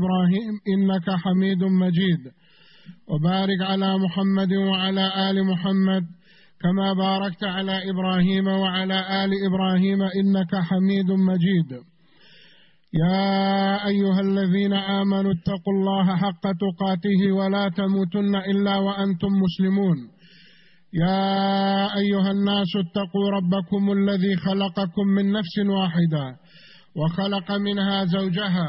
إبراهيم إنك حميد مجيد. وبارك على محمد وعلى آل محمد كما باركت على إبراهيم وعلى آل إبراهيم إنك حميد مجيد. يا أيها الذين آمنوا اتقوا الله حق تقاته ولا تموتن إلا وأنتم مسلمون. يا أيها الناس اتقوا ربكم الذي خلقكم من نفس واحدة وخلق منها زوجها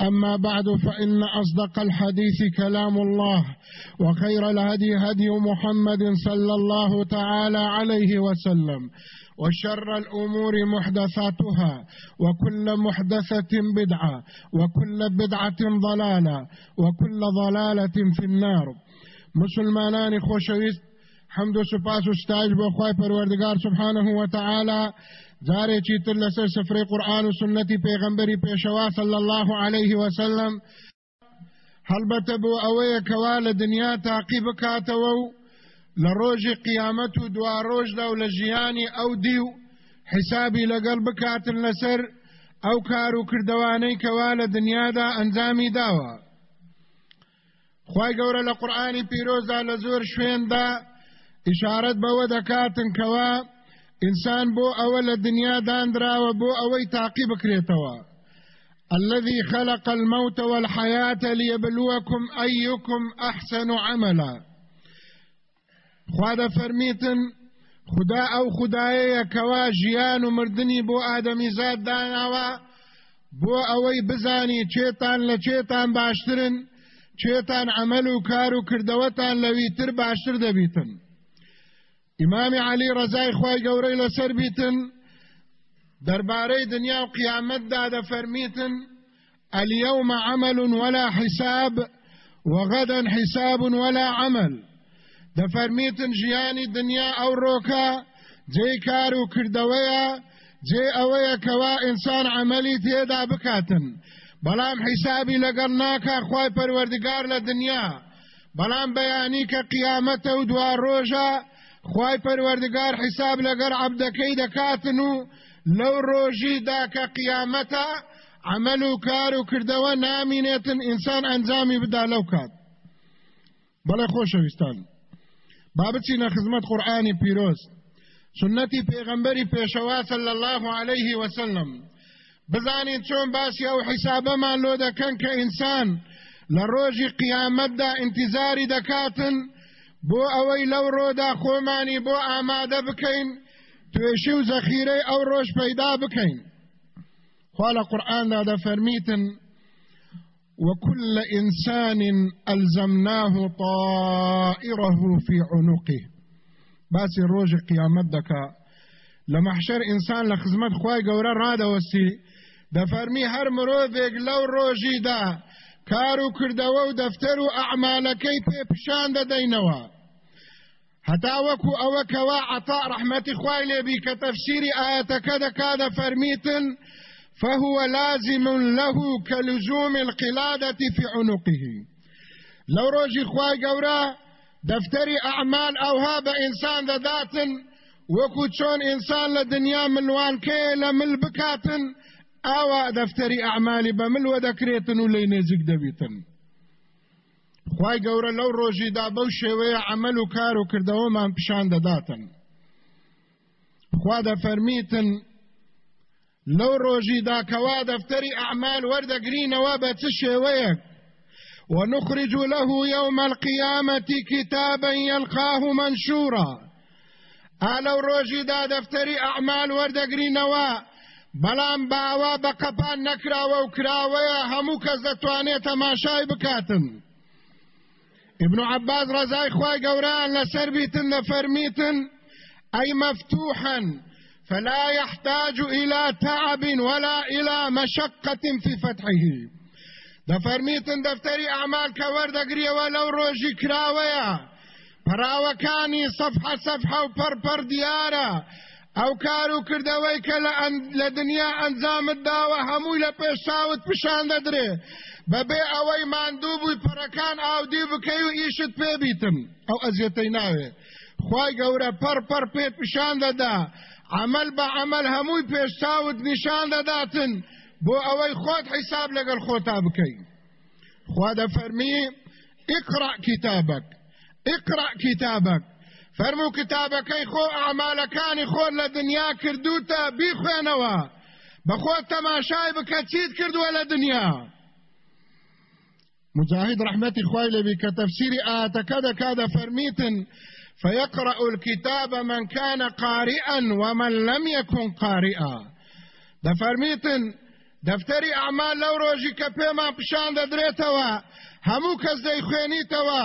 أما بعد فإن أصدق الحديث كلام الله وخير الهدي هدي محمد صلى الله تعالى عليه وسلم وشر الأمور محدثاتها وكل محدثة بدعة وكل بدعة ضلالة وكل ضلالة في النار. مسلمانان خوشويست حمد و سپاس و ستایج بۆ سبحانه وتعالى جارێکی تر لەسەر سفرەی قورآن و سنەتی پێغەمبەری پێشەوا صلی الله عليه وسلم هەڵبەتە بۆ ئەوەیە کەوا لە دنیا تاقی بکاتەوە و لە ڕۆژی قیامەت و دوا ڕۆژدا و لە ژیانی ئەو دی و حسابی لەگەڵ بکاتن لەسەر ئەو کار و کردوانەی کەوا لە دنیادا ئەنجامی داوە. خی گەورە لە قورآانی پیرۆزدا لە زۆر شوێندا ئشارەت بەوە دەکاتن کەوا ئینسان بۆ ئەوە لە دنیا دانراوە بۆ ئەوەی تاقی بکرێتەوە الذي خلق الموت والحياة ليبلوكم أيكم أحسن عملا. خواده فرميتن خدا أو خدایه کوا ژیان و مردنی بۆ ئادەمی زاد داناوە بۆ ئەوەی بزانی چێتان لە چێتان باشترن چێتان عمل و کار و کردەوەتان لەویتر باشتر دەبیتن إمام علی رضای خوای گەورەی لەسەر بیتن دەربارەی دنیا و قیامەتدا دەفەرمیتن اليوم عمل ولا حساب وغدا حساب ولا عمل. دەفەرمیتن ژیانی دنیا ئەو ڕۆکە جێ کار و کردەوەیە جێ ئەوەیە کەوا ئینسان عملی تێدا بکاتن بەڵام حیسابی لەگەڵ ناکە خی پەروەردگار لە دنیا بەڵام بەیانی کە و دوا ڕۆژە خی پەروەردگار حیساب لەگەر عبدەکەی دەکاتن و لەو ڕۆژیدا کە قیامەتە عمل و کار و کردەوە نامینێتن ئینسان ئەنجامی بدا لەو کات. بەڵێ خۆشەویستان. بابچینە خزمەت قورآانی پیرۆز. سنەتی پێغەمبەری پێشەوا صلی الله عليه وسلم. بزانین چۆن باسی ئەو حیسابەمان لۆ دەکەن کە ئینسان لە ڕۆژی قیامەتدا انتظاری دەکاتن بۆ ئەوەی لەو ڕۆدا خۆمانی بۆ ئامادە بکەین توێشی و زەخیرەی ئەو ڕۆژ پەیدا بکەین. خوا لە قورئاندا دەفەرمیتن وكل إنسان ألزمناه طائره في عنقه. باسی روج قیامت دکا لمحشر انسان لخزمت خواه گوره را دوستی دفرمی هر مرۆڤێک لەو ڕۆژیدا کار و کردەوە و دەفتەر و ئەعمالەکەی پێ پیشان دەدەینەوە. هەتا وەکو ئەوە کەوا عطا ڕەحمەتی خوای لێبی کە تەفسیری ئاەتەکە دەکا دەفەرمیتن فهو لازم له كلزوم القلادة في عنقه. لو روجي خواي قورا دفتري أعمال أوها بإنسان داتن وەکو چۆن ئینسان لە دنیا ملوانکەیە لە مل بکاتن ئاوا دەفتەری ئەعمالی بە ملوە دەکرێتن و لی نێزیک دەبیتن خی گەورە لەو ڕۆژیدا بەو شێوەیە عمل و کار و کردەوەمان پیشان دەداتن خوا دەفەرمیتن لەو ڕۆژیدا کەوا دەفتەری ئەعمال وەردەگرینەوە بە چ ونخرج له يوم القيامة كتابا يلقاه منشورا. ئالەو ڕۆژیدا دەفتەری ئەعمال وەردەگرینەوە بەڵام باوا بە قەپان نەکراوە و کراوەیە هەموو کەس دەتوانێت تەماشای بکاتن. ابن عباس ڕزای خوای گەوران لەسەر بیتن دەفەرمیتن ئەی مەفتوحا فلا يحتاج إلى تعب ولا إلى مشقة في فتحه. دەفەرمیتن دەفتەری ئەعمال کە وەردەگریەوە لەو ڕۆژی کراوەیە. پراوەکانی سەفحە سەفحە و پەرپەر دیارە ئەو کار و کردەوەی کە لە دنیا ئەنجامت داوە هەمووی لە پێشاوت پیشان دەدرێ. بەبێ ئەوەی ماندوو بووی پەرەکان ئاودی بکەی و ئیشت پێبیتم ئەو ئەزیێتەی ناوێ. خی گەورە پەر پەر پێ پیشان دەدا. عمل بە عمل هەمووی پێشتاوت نیشان دەداتن. بۆ ئەوەی خۆت حیساب لەگەڵ خۆتا بکەی. خوا دەفەرمی اقرأ كتابك اقرأ كتابك فرمو کتابەکەی خۆ ئامالەکانی خۆر لە دنیا کردوتە بیخوێنەوە. بەخۆت تەماشای بکە چیت کردووە لە دنیا؟ مجاهد رحمتي خوای لبي كتفسير آتكاد كاد فرميتن فيقرأ الكتاب من كان قارئا ومن لم يكن قارئا. ده فرميتن دفتری اعمال لو که پیمان پشان دەدرێتەوە هەموو کەس دەی خوێنیتەوە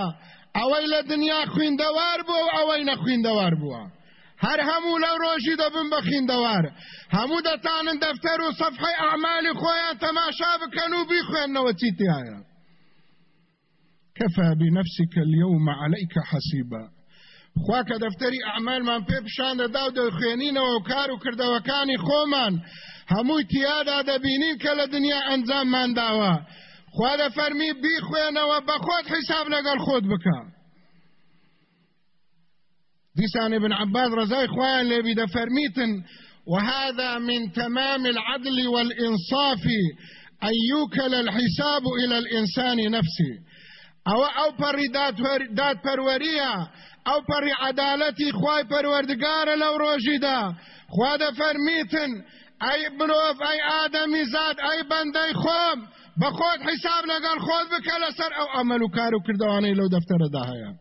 ئەوەی لە دنیا خوێندەوار بوو و ئەوەی نەخوێندەوار بووە. هەر هەموو لەو ڕۆژی دەبن بە خوێندەوار هەموو دەتانن دەفتەر و سەفحەی ئەعمالی خۆیان تەماشا بکەن و بیخوێنەوە چی تایە كفى بنفسك اليوم عليك حسيبا. خوا کە دەفتەری ئەعمالمان پێ پیشان دەدا و دەخوێنینەوە و کار و کردەوەکانی خۆمان. هەمووی تیادا دەبینین کە لە دنیا خوا دەفەرمی بیخوێنەوە بە خۆت حیساب لەگەڵ خۆت بکە. دیسان ابن عباس رضای خوایان لێبی دەفەرمیتن وهذا من تمام العدل والإنصاف أن يوكل الحساب إلى الإنسان نفسه. أو أو پر داد پروریه أو پر عدالتی خوای پروردگار لو روجی دا خوا دا فرمیتن ای بنوف ای آدمی زاد ای بنده خوم بخود حساب لگل خود بکە لەسەر ئەو ئەمەل و کار و کردوانەی لەو دەفتەرەدا هەیە.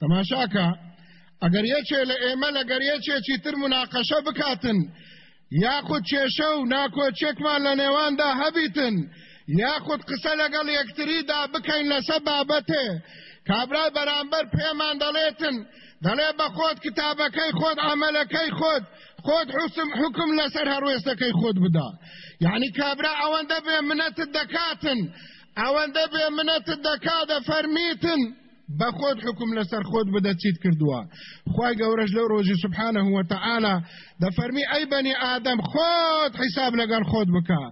تەماشاکە ئەگەر یەکێ لە ئێمە لەگەر یەکێکی تر مناقەشە بکاتن یاخود کێشە و ناکۆچێکمان لە نێواندا هەبیتن یاخود قسە لەگەڵ یەکتریدا بکەین لەسە بابەتێ کابرای بەرامبەر پێمان دەڵێتن دەڵێ بە خۆت کتابەکەی خۆت ئامەلەکەی خۆت خۆت حکم لەسەر هەروێستەکەی خۆت بدا. یعنی کابرا ئەوەندە بێ منەتت دەکاتن ئەوەندە بێ منەتت دەکا دەفەرمیتن بە خۆت حکم لەسەر خۆت بدە چیت کردووە خی گەورەش لەو ڕۆژی سبحانە وتەعاالە دەفەرمی ئەی بەنی ئادەم خۆت حیساب لەگەڵ خۆت بکە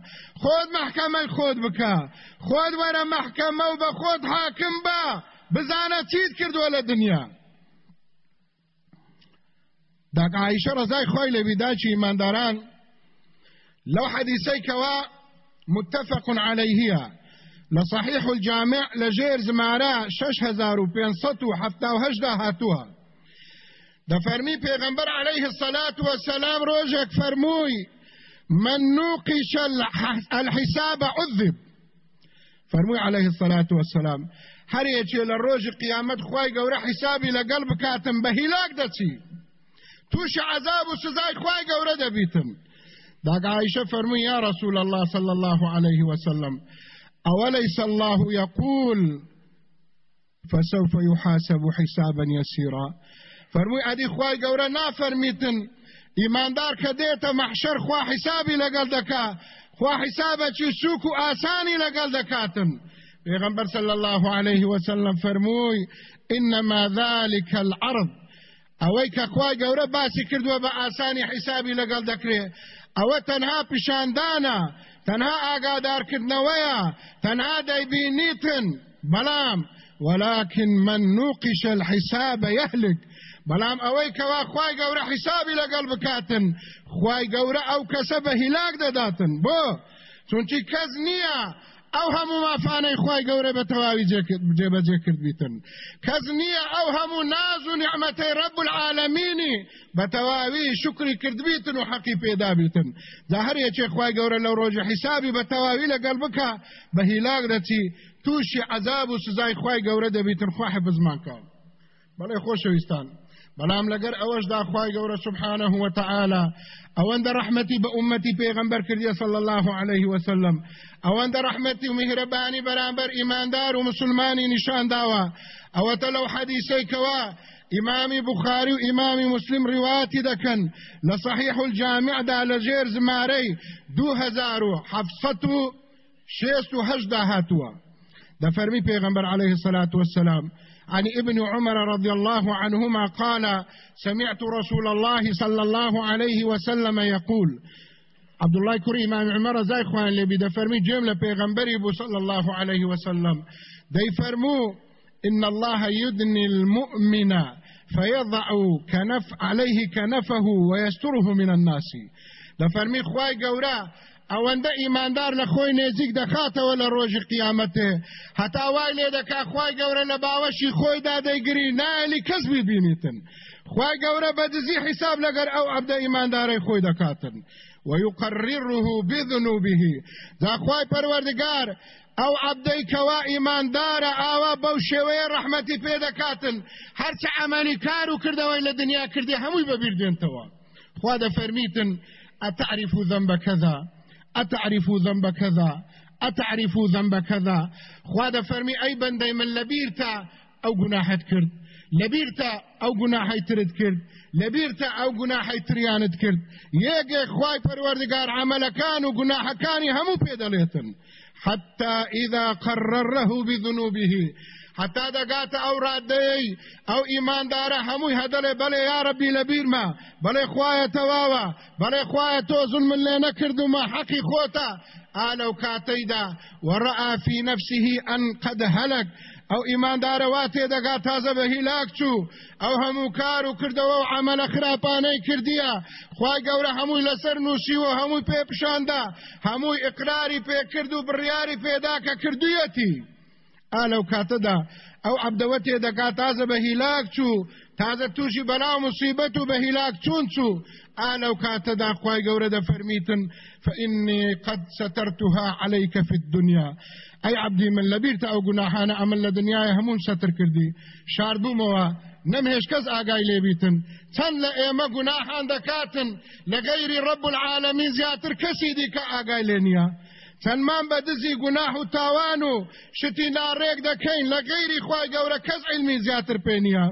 خۆت محکەمەی خۆت بکە خۆت وەرە محکەمە و بە خۆت حاکم بە بزانە چیت کردووە لە دنیا. داک عیشە ڕزای لەو حەدیسەی کەوا متفق عليهە لصحيح الجامع لجير زمارا شش هزار و پینصد و حفتا و هجده هاتوها. ده فرمي پیغمبر عليه الصلاة والسلام روجك فرموي من نوقش الحساب عذب. فرموي عليه الصلاة والسلام هر یچی لروج قیامت خوای گوره حسابی لقلب کاتم بهلاک دچی. توش عذاب و سزای گوره دبیتم. داق عائشة فرموي يا رسول الله صلى الله عليه وسلم أوليس الله يقول فسوف يحاسب حسابا يسيرا؟ فرموي أدي خواي قورا نافرميتن ایماندار کە دێتە مەحشەر خوا حیسابی لەگەڵ دەکا خوا حیسابەکی سوک و ئاسانی لەگەڵ دەکاتن پێغەمبەر صلى الله عليه وسلم فەرمووی إنما ذلك العرض. ئەوەی کە خوای گەورە باسی کردووە بە ئاسانی حیسابی لەگەڵ دەکرێ ئەوە تەنها پیشاندانە تەنها ئاگادارکردنەوەیە تەنها دەیبینیتن. بەڵام ولكن من نوقش الحساب يهلك کەوا خوای گەورە حیسابی لەگەڵ بکاتن خوای گەورە ئەو کەسە بە هیلاک دەداتن. بۆ چونکی کەس نییە ئەو هەموو مافانەی خی گەورە بە تەواوی جێبەجێ کردبیتن کەس نییە ئەو هەموو ناز و نیعممەتەی ڕب العالمینی بە تەواوی شکری کردبیتن و حەقی پێدابیتن دا هەر یەکێ خی گەورە لەو ڕۆژە حیسابی بە تەواوی لەگەڵ بکە بە هیلاک دەچی تووشی عذاب و سزای خی گەورە دەبیتن خوا حفزمان کە بەڵێ خۆشەویستان. بەڵام لەگەر ئەوەشدا خوای گەورە سبحانه وتعالى ئەوەندە ڕحمەتی بە ئومەتی پێغەمبەر کردیە صلى الله عليه وسلم ئەوەندە ڕحمەتی و میهرەبانی بەرامبەر ئیماندار و مسلمانی نیشان داوە ئەوەتە لەو حەدیسەی کەوا إمامي بخاري وإمامي مسلم رواتي دكن لصحيح الجامع دا لجير زماري دو هزارو حفصتو شێست و هەشدا هاتووە دەفەرمی پێغمبەر عليه الصلاة والسلام. عن ابن عمر رضي الله عنهما قال سمعت رسول الله صلى الله عليه وسلم يقول عبد الله كري إمام عمر زي خوان اللي بده فرمي جمله پیغمبري بو صلى الله عليه وسلم. دي فرمو إن الله يدني المؤمن فيضع كنف عليه كنفه ويستره من الناس. دەفەرمی خوای گەورە ئەوەندە ئیماندار لە خۆی نێزیک دەخاتەوە لە ڕۆژی قیامەتێ. هەتا وای لێ دەکا خی گەورە لە باوەشی خۆی دادەیگری نایلی کەس ببینیتن خی گەورە بەدزی حیساب لەگەر ئەو عبدە ئیماندارەی خۆی دەکاتن. ويقرره بذنوبه. جا خوای پروردگار او عبدی کوا ایماندار آوا بو شوی رحمتی پیدا کاتن هرچه عملی کارو کردوی لدنیا کردی هموی ببیردین توا خوا دا فرمیتن اتعرف ذنب کذا أتعرف ذنب كذا؟ أتعرف ذنب كذا؟ خواد فرمي أي بندي من لبيرتا أو جناحت كرد لبيرتا أو جناحي ترد كرد لبيرتا أو جناحي ترياند كرد يجي خواي پروردگار عملكان وجناحكاني همو بيدليتن حتى إذا قرره بذنوبه حتا دەگاتە ئەو ڕادەی ئەو ئیماندارە هەمووی هەدەڵێ بەڵێ یارەبی لە بیرمە بەڵێ خوایە تەواوە بەڵێ خوایە تۆزن من لێ نەکردومە حەقی خۆتە. ئالەو کاتەیدا وەڕە فی نفسه ئەن قەد هەلک ئەو ئیماندارە وا تێدەگات تازە بە هیلاک چوو. ئەو هەموو کار و کردەوە و عملە خراپانەی کردیە. خی گەورە هەمووی لەسەر نووسیوە هەمووی پێ پیشاندا هەمووی ئقراری پێکرد و بڕیاری پێدا کە کردویەتی. ئالەو کاتەدا ئەو عبدەوە تێدەکات تازە بە هیلاک چوو تازە تووشی بەناو مصیبەت و بە هیلاک چون چوو ئالەو کاتەدا خی گەورە دەفەرمیتن فإني قد سترتها عليك في الدنيا أي عبدي من لبيرت أو گناهانە ئەمن لە دنیای هەمون ستر کەس ئاگای لێبیتن چەند لە ئێمە گوناهان دەکاتن لە گەیری ڕب العالمین زیاتر کەسی دیکە ئاگای لێ نییە چەندمان بە دزی گوناح و تاوان و شتی ناڕێک دەکەین لە گەیری خی گەورە کەس علمی زیاتر پێنیە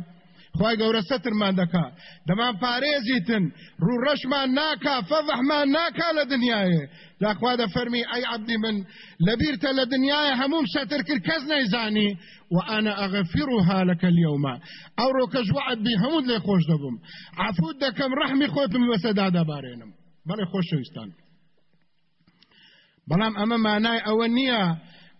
خی گەورە سەترمان دەکا. دەمان پارێزیتن ڕوو ڕەشمان ناکا فەڤەحمان ناکا لە دنیاە داخوا دە فەرمی ئەی عبدی من لەبیرتە لە دنیاە هەموم سەتر کرد کەس نەیزانی وأنا أغفرها لك اليوم ئەوڕۆکەش وەعد بێ هەمووت لێ خۆش دەبم عەفوت دەکەم ڕەحمی خۆتم بەسەردا دەبارێنم بلي خوش شويستان بەڵام ئەمە مانای ئەوە نییە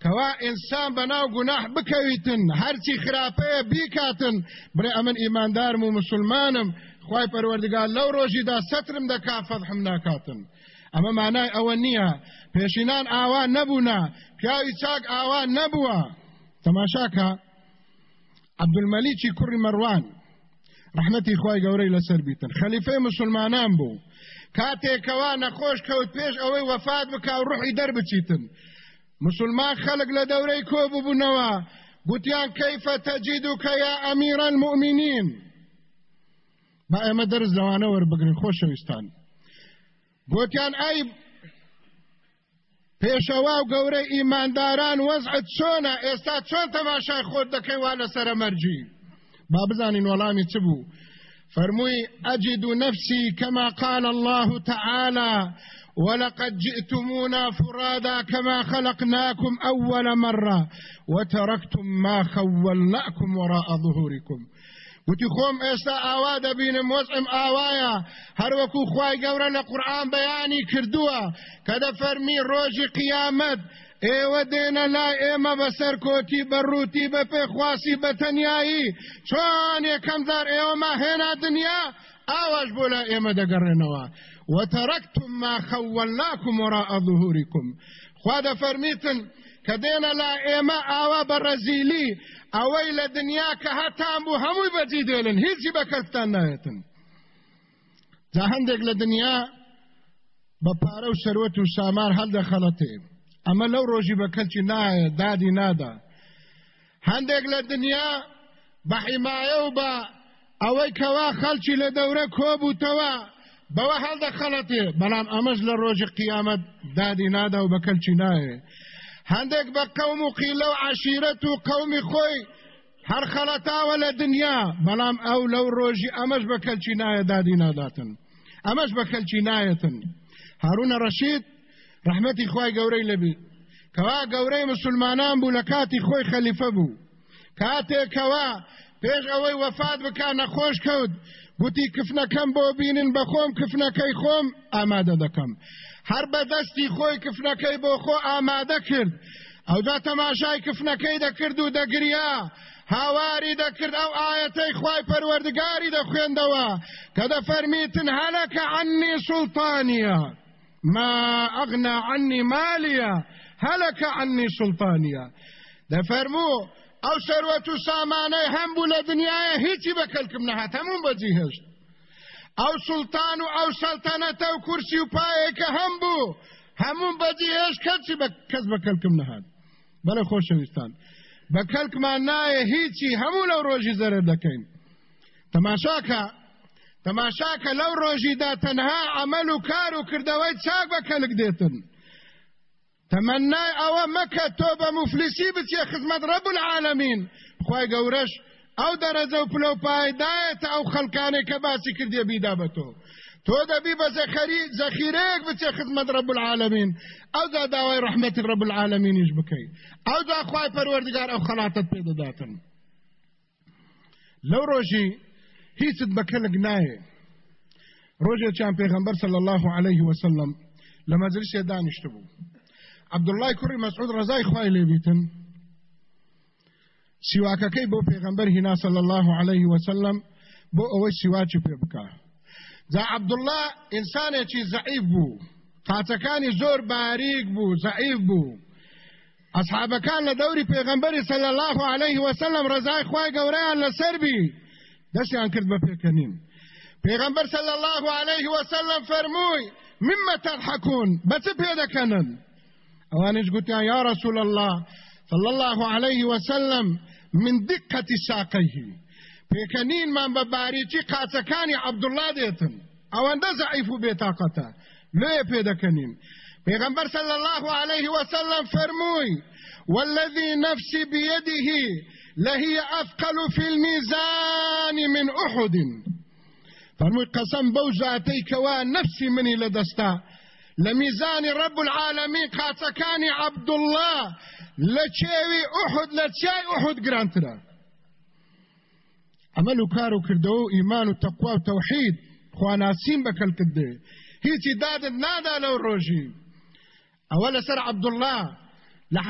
کەوا ئینسان بەناو گوناح بکەویتن هەرچی خراپەیە بیکاتن. بڕێ ئەمن ئیماندارم و مسلمانم خی پەروەردگار لەو ڕۆژیدا سەترم دەکا فەدحم ناکاتن. ئەمە مانای ئەوە نییە پێشینان ئاوا نەبوونا پیاوی چاک ئاوا نەبووە تەماشاکە عبدولمەلیکی کوڕی مەڕوان ڕحمەتی خی گەورەی لەسەر بیتن. خەلیفەی مسلمانان بوو کاتێکەوە نەخۆش کەوت پێش ئەوەی وەفات بکە و ڕوحی دەربچیتن. مسلمان خەڵک لە دەورەی کۆ ببوونەوە. گوتیان کەیفە تەجیدوکە یا ئەمیرە المؤمنین با ئێمە دەرز لەوانە وەربگرن خۆشەویستان گوتیان ئەی پێشەوا و گەورەی ئیمانداران وەزعت چۆنە؟ ئێستا چۆن تەماشای خۆت دەکەی وا لەسرە مەرجی با بزانین وەڵامی چ بوو؟ فرموي أجد نفسي كما قال الله تعالى ولقد جئتمونا فرادا كما خلقناكم أول مرة وتركتم ما خولناكم وراء ظهوركم. وتی خۆم ئێستا ئاوا دەبینم وەزم ئاوایە. هەروەکو خی گەورە لە قورآان بەیانی کردووە کە دەفەرمی ڕۆژی قیامەت. ئێوە دێنە لای ئێمە بەسەر کۆتی بەڕووتی بە پێخواسی بە تەنایی چۆن یەکەم زار ئێوەما هێنا دنیا؟ ئاواش بۆ لە ئێمە دەگەڕێنەوە. وتركتم ما خولناكم وراء ظهوركم خوا دەفەرمیتن کە دێنە لا ئێمە ئاوا بە ڕەزیلی ئەوەی لە دنیا کە هەتان بوو هەمووی بەجی دێنن هیچی بە کەفتان نایەتن جا هەندێک لە دنیا بە پارە و شەروەت و شامار هەڵدەخەڵەتێ ئەمە لەو ڕۆژی بە کەلکی نایە دادی نادا. هەندێک لە دنیا بە حیمایە و بە ئەوەی کەوا خەلکی لە دەورە کۆبووتەوە بەوە هەڵدە خەڵەتێ بەڵام ئەمەش لە ڕۆژی قیامەت دادی نادا و بە کەلکی نایە. هەندێک بە قەوم و قیلە و عشیرەت و قەومی خۆی هەر خەڵەتاوە لە دنیا. بەڵام ئەو لەو ڕۆژی ئەمەش بە کەلکی نایە دادی ناداتن. ئەمەش بە کەلکی نایەتن. هەروونە ڕەشید رحمتي خواي قوري لبي کەوا گەورەی مسلمانان بوو لە کاتی خۆی خەلیفە بوو. کاتێکەوە پێش ئەوەی وەفات بکە نەخۆش کەوت. گوتی کفنەکەم بۆ بینن بە خۆم کفنەکەی خۆم ئامادە دەکەم. هەر بەدەستی خۆی کفنەکەی بۆ خۆ ئامادە کرد. ئەودا تەماشای کفنەکەی دەکرد و دەگریا هاواری دەکرد ئەو ئاەتەی خی پەروەردگاری دەخوێندەوە کە دەفەرمیتن هەلەکە عنی سوڵتانیە ما ئەغنا عنی مالیە هەلەکە عنی سوڵتانیە دەفەرموو ئەو سەروەت و سامانەی هەمبوو لە دنیاە هیچی بەکەلکم نەهات هەموو بەجی هێشت ئەو سوڵتان و ئەو سەلتەنەتە و کورسی و پایەکە هەمبوو هەموو بەجی هێش کەچی کەس بەکەلکم نەهات. بەڵێ خۆشەویستان. بە کەلکمان نایە هیچی هەموو لەو ڕۆژی زەرە دەکەین. تەماشاکە تەماشاکە لەو ڕۆژیدا تەنها ئەمەل و کار و کردەوەی چاک بە کەلک دێتن. تەمەنای ئەوە مەکە تۆ بە مفلیسی بچێ خزمەت ڕەب العالمین خی گەورەش ئەو دەرەجە و پلە و پایدایەتە ئەو خەڵکانێک کە باسی کردێ بیدا تۆ دەبی بە زەخەری زەخیرەیەک بچێ خزمەت ڕب العالمین. ئەو دا داوای ڕحمەتی ڕب العالمینیش بکەیت ئەو دا خوای پەروەردگار ئەو خەڵاتت پێ دەداتن لەو ڕۆژی هیچت بەکەلک نایە ڕۆژێکیان پێغەمبەر صلی الله عليه وسلم لە مەجلسێ دانیشت بوو عبدالله کوڕی مەسعود ڕزای خوای لێبیتن سیواکەکەی بۆ پێغەمبەر هینا صلی الله عليه وسلم بۆ ئەوەی سیواکی پێ بکە. جا عبدالله ئینسانێکی زعیف بوو. قاچەکانی زۆر باریک بوو زعیف بوو. ئەصحابەکان لە دەوری پێغەمبەری صلی الله عليه وسلم ڕزای خوای گەورەیان لەسەربی دەستیان کرد بە پێکەنین. پێغەمبەر صلی الله عليه وسلم فەرمووی مما تضحكون؟ پێ دەکەنن؟ ئەوانش گوتیان یا رسول الله صلى الله عليه وسلم من دقة ساقيه. پێکەنینمان بە باریکی قاچەکانی عەبدوڵڵا دێتن ئەوەندە زعیف و بێتاقەتە لێ پێ دەکەنین پێغەمبەر صلى الله عليه وسلم فەرمووی والذي نفسي بيده لهي أثقل في الميزان من أحد. فرمووی قسم کەوا نفسی منی لەدەستا لە میزانی رب العالمین قاچەکانی عەبدوڵڵا لە چێوی ئوحد لە چای ئوحد گرانترە عمل و کار و کردەوە و ئیمان و تەقوا و تەوحید خواناسیم بەکەل کردێ هیچی دادت نادا لەو ڕۆژی. ئەوە لەسەر عەبدوڵڵا لە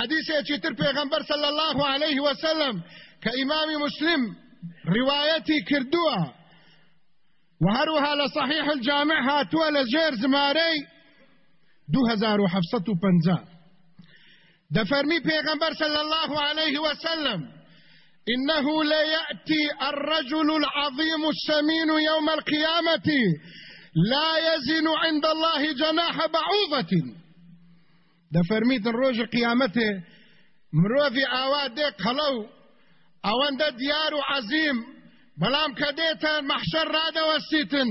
تر پێغەمبەر صلی الله عليه وسلم کە ئیمامی مسلم ڕواەتی کردووە. وهروها لصحيح الجامع هاتوا لجير زماري 2750 دفرمي پیغمبر صلى الله عليه وسلم. إنه ليأتي الرجل العظيم السمين يوم القيامة لا يزن عند الله جناح بعوضة. دفرميت الروج قيامته. مروفي آواد ديك هلو آوان ده ديار عظيم. بلام كديتن محشر راده وسيتن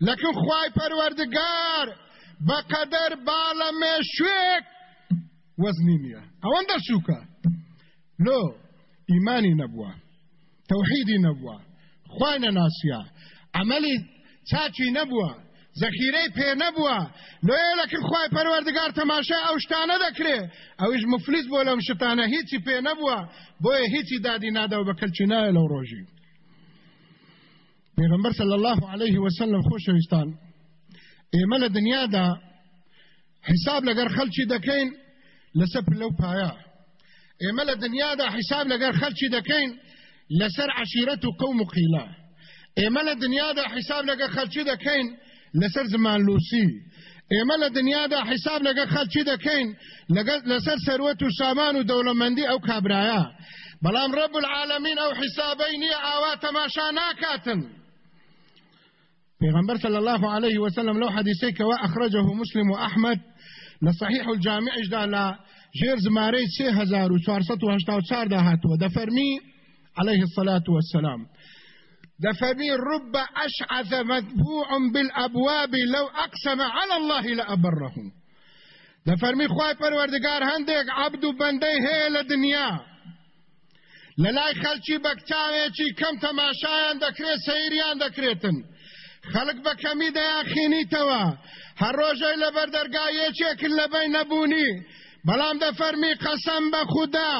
لكن خواي پروردگار بقدر بالا مشوك وزنينيا اوان ده شوكا لو ایمانی نبووە تەوحیدی نەبووە خوای نەناسیە عملی چاچی نەبووە زەخیرەی پێ نەبووە لۆیەلەکن خوای پەروەردگار تەماشای ئەو شتانە دەکرێ ئەویش مفلیس بۆ لەم شتانە هیچی پێ نەبووە بۆیە هیچی دادی ناداو بە کەلچی نایە لەو ڕۆژی پێغمبەر صلی الله عليه وسلم خۆشەویستان ئێمە لە دنیادا حساب لەگەر خەلکی دەکەین لەسەر لەو پایە ئێمە لە دنیادا حساب لەگەر خەلکی دەکەین لەسەر عشیرەت و قوم و قیلا ئێمە لە دنیادا حساب لەگەر خەلکی لەسەر زمان لوسی ئێمە لە دنیادا حساب لەگەر خەلکی دەکەین لەسەر سەروەت و سامان و دەوڵەمەندی ئەو کابراایە بەڵام ڕب العالمین ئەو حسابەی نییە ئاوا تەماشا ناکاتن پیغمبر صلى الله عليه وسلم لو حديثي كوا أخرجه مسلم وأحمد لصحيح الجامع إجدا ژێر زمارەی 3484 داهاتوە دەفەرمی عليه الصلاة والسلام دفرمي رب أشعث مذبوع بالأبواب لو أقسم على الله لأبره دفرمي خواهي پروردگار هندێک عبد هەیە لە دنیا. لە لای خەلکی بەکچاوێکی کەم تەماشایان دەکرێت سەیریان دەکرێتن. خەڵک بە کەمی دەیان خینیتەوە هەر ڕۆژەی لە بەردەرگایەکێکن لەبەی نەبوونی. بەڵام دەفەرمی قەسەم بە خوددا.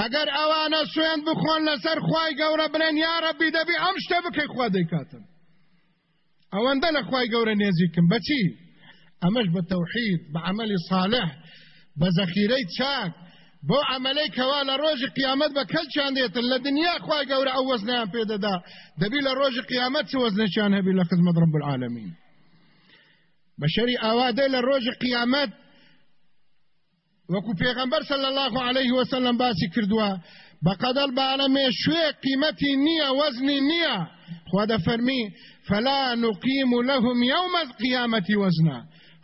ئەگەر ئەوانە سوێن بخۆن لەسەر خوای گەورە بنێن یارەبی دەبی ئەم شتە بکەی خوا دەیکاتن. ئەوەندە لە خوای گەورە نێزیکم بەچی ئەمەش بە تەوحید بە عملی صالح بە زەخیرەی چاک. بۆ عملەی کەوا لە ڕۆژی قیامەت بە کەلچیان دێتن؟ لە دنیا خوای گەورە ئەو وەزنیان پێدەدا دەبی لە ڕۆژی قیامەت چ وەزنێکیان هەبی لە خزمەت رب العالمین؟ بەشەری ئاوادەی لە ڕۆژی قیامەت وەکو پێغەمبەر صلی الله عليه وسلم باسی کردووە بەقەدەڵ بەعالەمێ شوێ قیمەتی نییە وەزنی نییە. خوا دەفەرمی فلا نقيم لهم يوم القيامة وزنا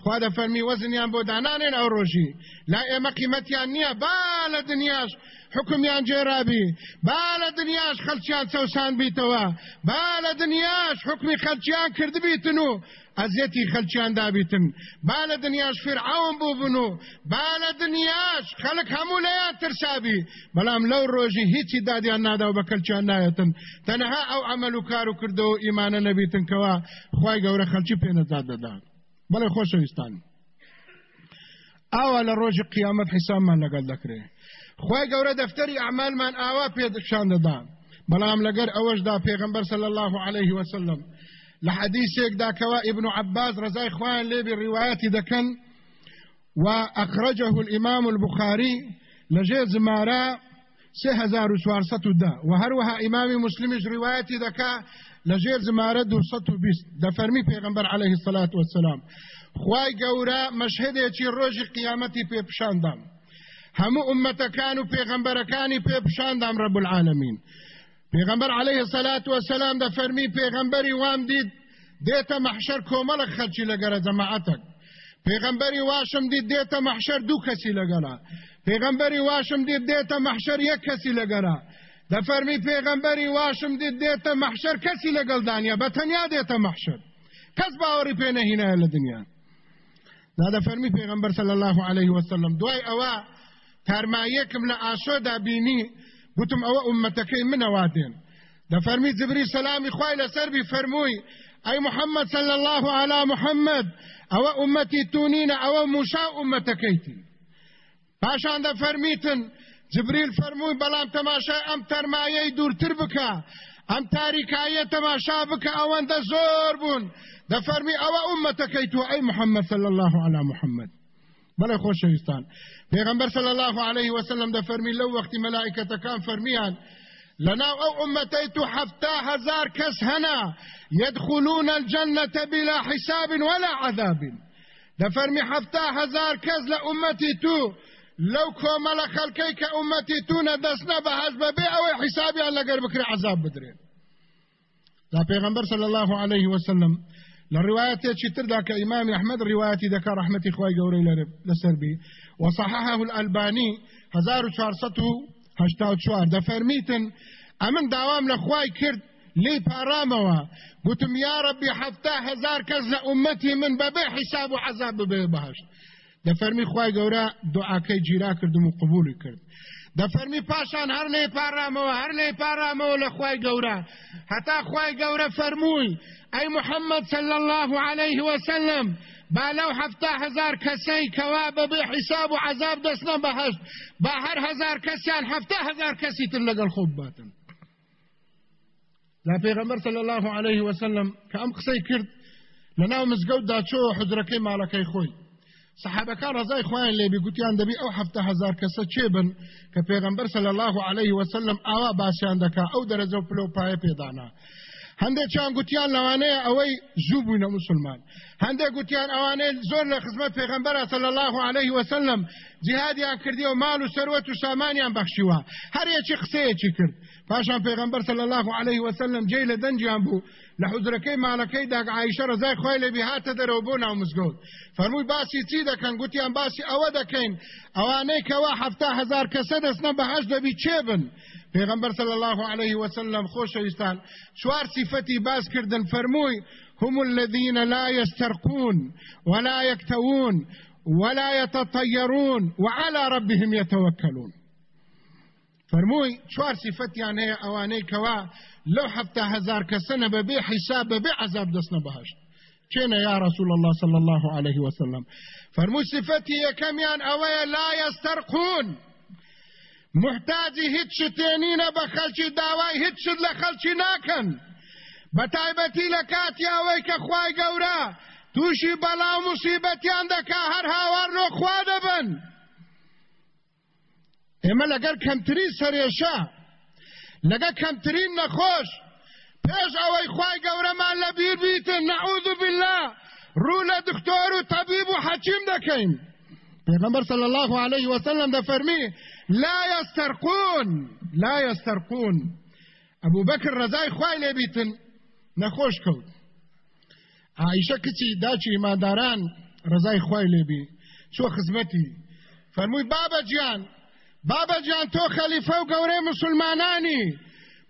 خوا دەفەرمی وەزنیان بۆ دانانێن ئەو ڕۆژی لا ئێمە قیمەتیان نییە با لە دنیاش حکمیان گێڕابی با لە دنیاش خەلچیان چەوسان بیتەوە با لە دنیاش حکمی خەلچیان کردبیتن و ئەزیەتی خەلچیان دابیتن با لە دنیاش فرعون بوو بن و با لە دنیاش خەڵک هەموو لەیان ترسابی بەڵام لەو ڕۆژی هیچی دادیان نادا و بە کەڵکیان نایەتن تەنەها ئەو عەمەل و کار و کردەوە ئیمانە نەبیتن کەوا خی گەورە خەلکی بەڵێ خۆشەویستان ئاوا لە ڕۆژی قیامەت حیساممان لەگەڵ دەکرێت خی گەورە دەفتەری ئەعمالمان ئاوا پێدەشان دەدان بەڵام لەگەر ئەوەشدا پێغمبەر صلی الله عليه وسلم لحديثك كوا ابن عباس رزاي خوان ليبي رواياتي دكن وأخرجه الإمام البخاري لجيز مارا سهزار سوارستو دا وهروها إمام مسلم رواياتي دكا لجيز مارا دوستو بيست دا فرمي پیغمبر عليه الصلاة والسلام. خواي قورا مشهده چي روج قيامتي پي پشاندام همو امتكانو پیغمبركاني پي پشاندام رب العالمين پیغمبر علیه الصلاة والسلام د فرمی پیغمبري وام دید دیتا محشر کومل خلچی لګره جماعتک. پیغمبري واشم دید دیتا محشر دو کسی لګره پیغمبري واشم دید دیتا محشر یک کسی لګره د فرمی پیغمبري واشم دید دیتا محشر کسی لګل دانیا بتنیا دیتا محشر کس باوری په نه هینه له دنیا. دا فرمی پیغمبر صلی الله علیه وسلم دوای اوا ترمایکم له آسو دا بینی گوتم ئەوە ئومەتەکەی منەواتێن دەفەرمی جبری سەلامی خوای لەسەر بی فەرمووی ئەی محەممەد صلى الله على محەممەد ئەوە ئومەتی تونینە ئەوە موشا ئومەتەکەیتی. پاشان دەفەرمیتن جبریل فەرمووی بەڵام تەماشای ئەم تەرمایەی دوورتر بکە. ئەم تاریکایە تەماشا بکە ئەوەندە زۆر بوون. دەفەرمی ئەوە ئومەتەکەی تو ئەی محەممەد صلى الله على محەممەد. بەڵێ خۆشەویستان. پیغمبر صلی الله علیه وسلم ده فرمی لو وقت ملائکه کان فرمیان لنا أو امتيت حفتا هزار كس هنا يدخلون الجنة بلا حساب ولا عذاب. ده فرمي حفتا هزار كز لأمتي تو. لو كومل خلقي كأمتي تو ندسنا بهاج ببي أو حسابي على قربك عذاب بدرين. ده پیغمبر صلى الله عليه وسلم للروايات تشتر ذاك إمام أحمد روايات ذكر رحمة إخوة قوري لسربي وصححه الألباني هزار شارسته هشتاو شوار ده فرميتن أمن دعوام لخواي كرد لي باراموا قلتم يا ربي حتى هزار كز أمتي من ببي حساب وعذاب ببي فرمي خواي قورا دعاكي جيرا كردم وقبولي كرد ده فرمي پاشان هر لي پاراموا هر لي پاراموا لخواي قورا حتى خواي قورا فرموي أي محمد صلى الله عليه وسلم بالو حفتا هزار کسی کواب به حساب و عذاب دسنا بهشت با هر هزار کسیان حفتا هزار کسی تر لگل خوب باتن. لا پیغمبر صلی الله علیه وسلم ام قصی کرد لناو مزگود دا چو حجرکی مالکی كان رضاي خوان اللي بيقوليان دبي أو حفته هزار كسه چيبن کە پیغمبر صلى الله عليه وسلم ئاوا باسیان دەکا ئەو دەرەجە و پلە و پایەی پێدانە هەندێک چیان گوتیان لەوانەیە ئەوەی زوو مسلمان. هەندێک گوتیان ئەوانەیە زۆر لە خزمەت پێغمبەر صلی الله عليه وسلم جهادیان کردی و مال و سەروەت و سامانیان بەخشیوە. هەر یەکی قسەیەکی کرد. پاشان پێغمبەر صلی الله عليه وسلم جێی لە دەنجیان بوو. لە حجرەکەی مالەکەی دایکە عائیشە ڕەزای خوای لێ بێ هاتە دەرەوە بۆ ناو مزگەوت فەرمووی باسی چی دەکەن؟ گوتیان باسی ئەوە دەکەین. ئەوانەی کەوا هەفتا هزار کەسە دەستنە بەهەش دەبی چێ بن؟ پیغمبر صلی الله عليه وسلم خوشویستان شوار صفتی باز کردن فرموی هم الذين لا يسترقون ولا يكتوون ولا يتطيرون وعلى ربهم يتوكلون فرموي شوار صفتيان هي اواني لو حتى هزار كسنة ببي حساب ببي عذاب دسنا بهشت چێنە یا رسول الله صلى الله عليه وسلم؟ فرمو صفەتی یەکەمیان ئەوەیە لا يسترقون محتاجی هیچ شتێنینە بە خەلکی داوای هیچ شت لە خەلکی ناکەن. بە تایبەتی لە کاتی ئەوەی کە خوای گەورە تووشی بەڵاو موسیبەتیان دەکا هەر هاوار ڕۆخوا دەبن. ئێمە لەگەر کەمترین سەرێشە لەگە کەمترین نەخۆش پێش ئەوەی خوای گەورەمان لە بیر بیتن نەعوذ بالله ڕوو لە دکتۆر و تەبیب و حەکیم دەکەین. پێغەمبەر صلی الله عليه وسلم دەفەرمی لا يسترقون لا يسترقون. أبو بکر رضای خوای لێ بیتن نەخۆش کەوت. عائشە کچی داچی ئیمانداران ڕزای خوای لێبی. چۆ خزمەتی؟ فەرمووی بابە گیان بابە گیان تۆ خەلیفە و گەورەی مسلمانانی.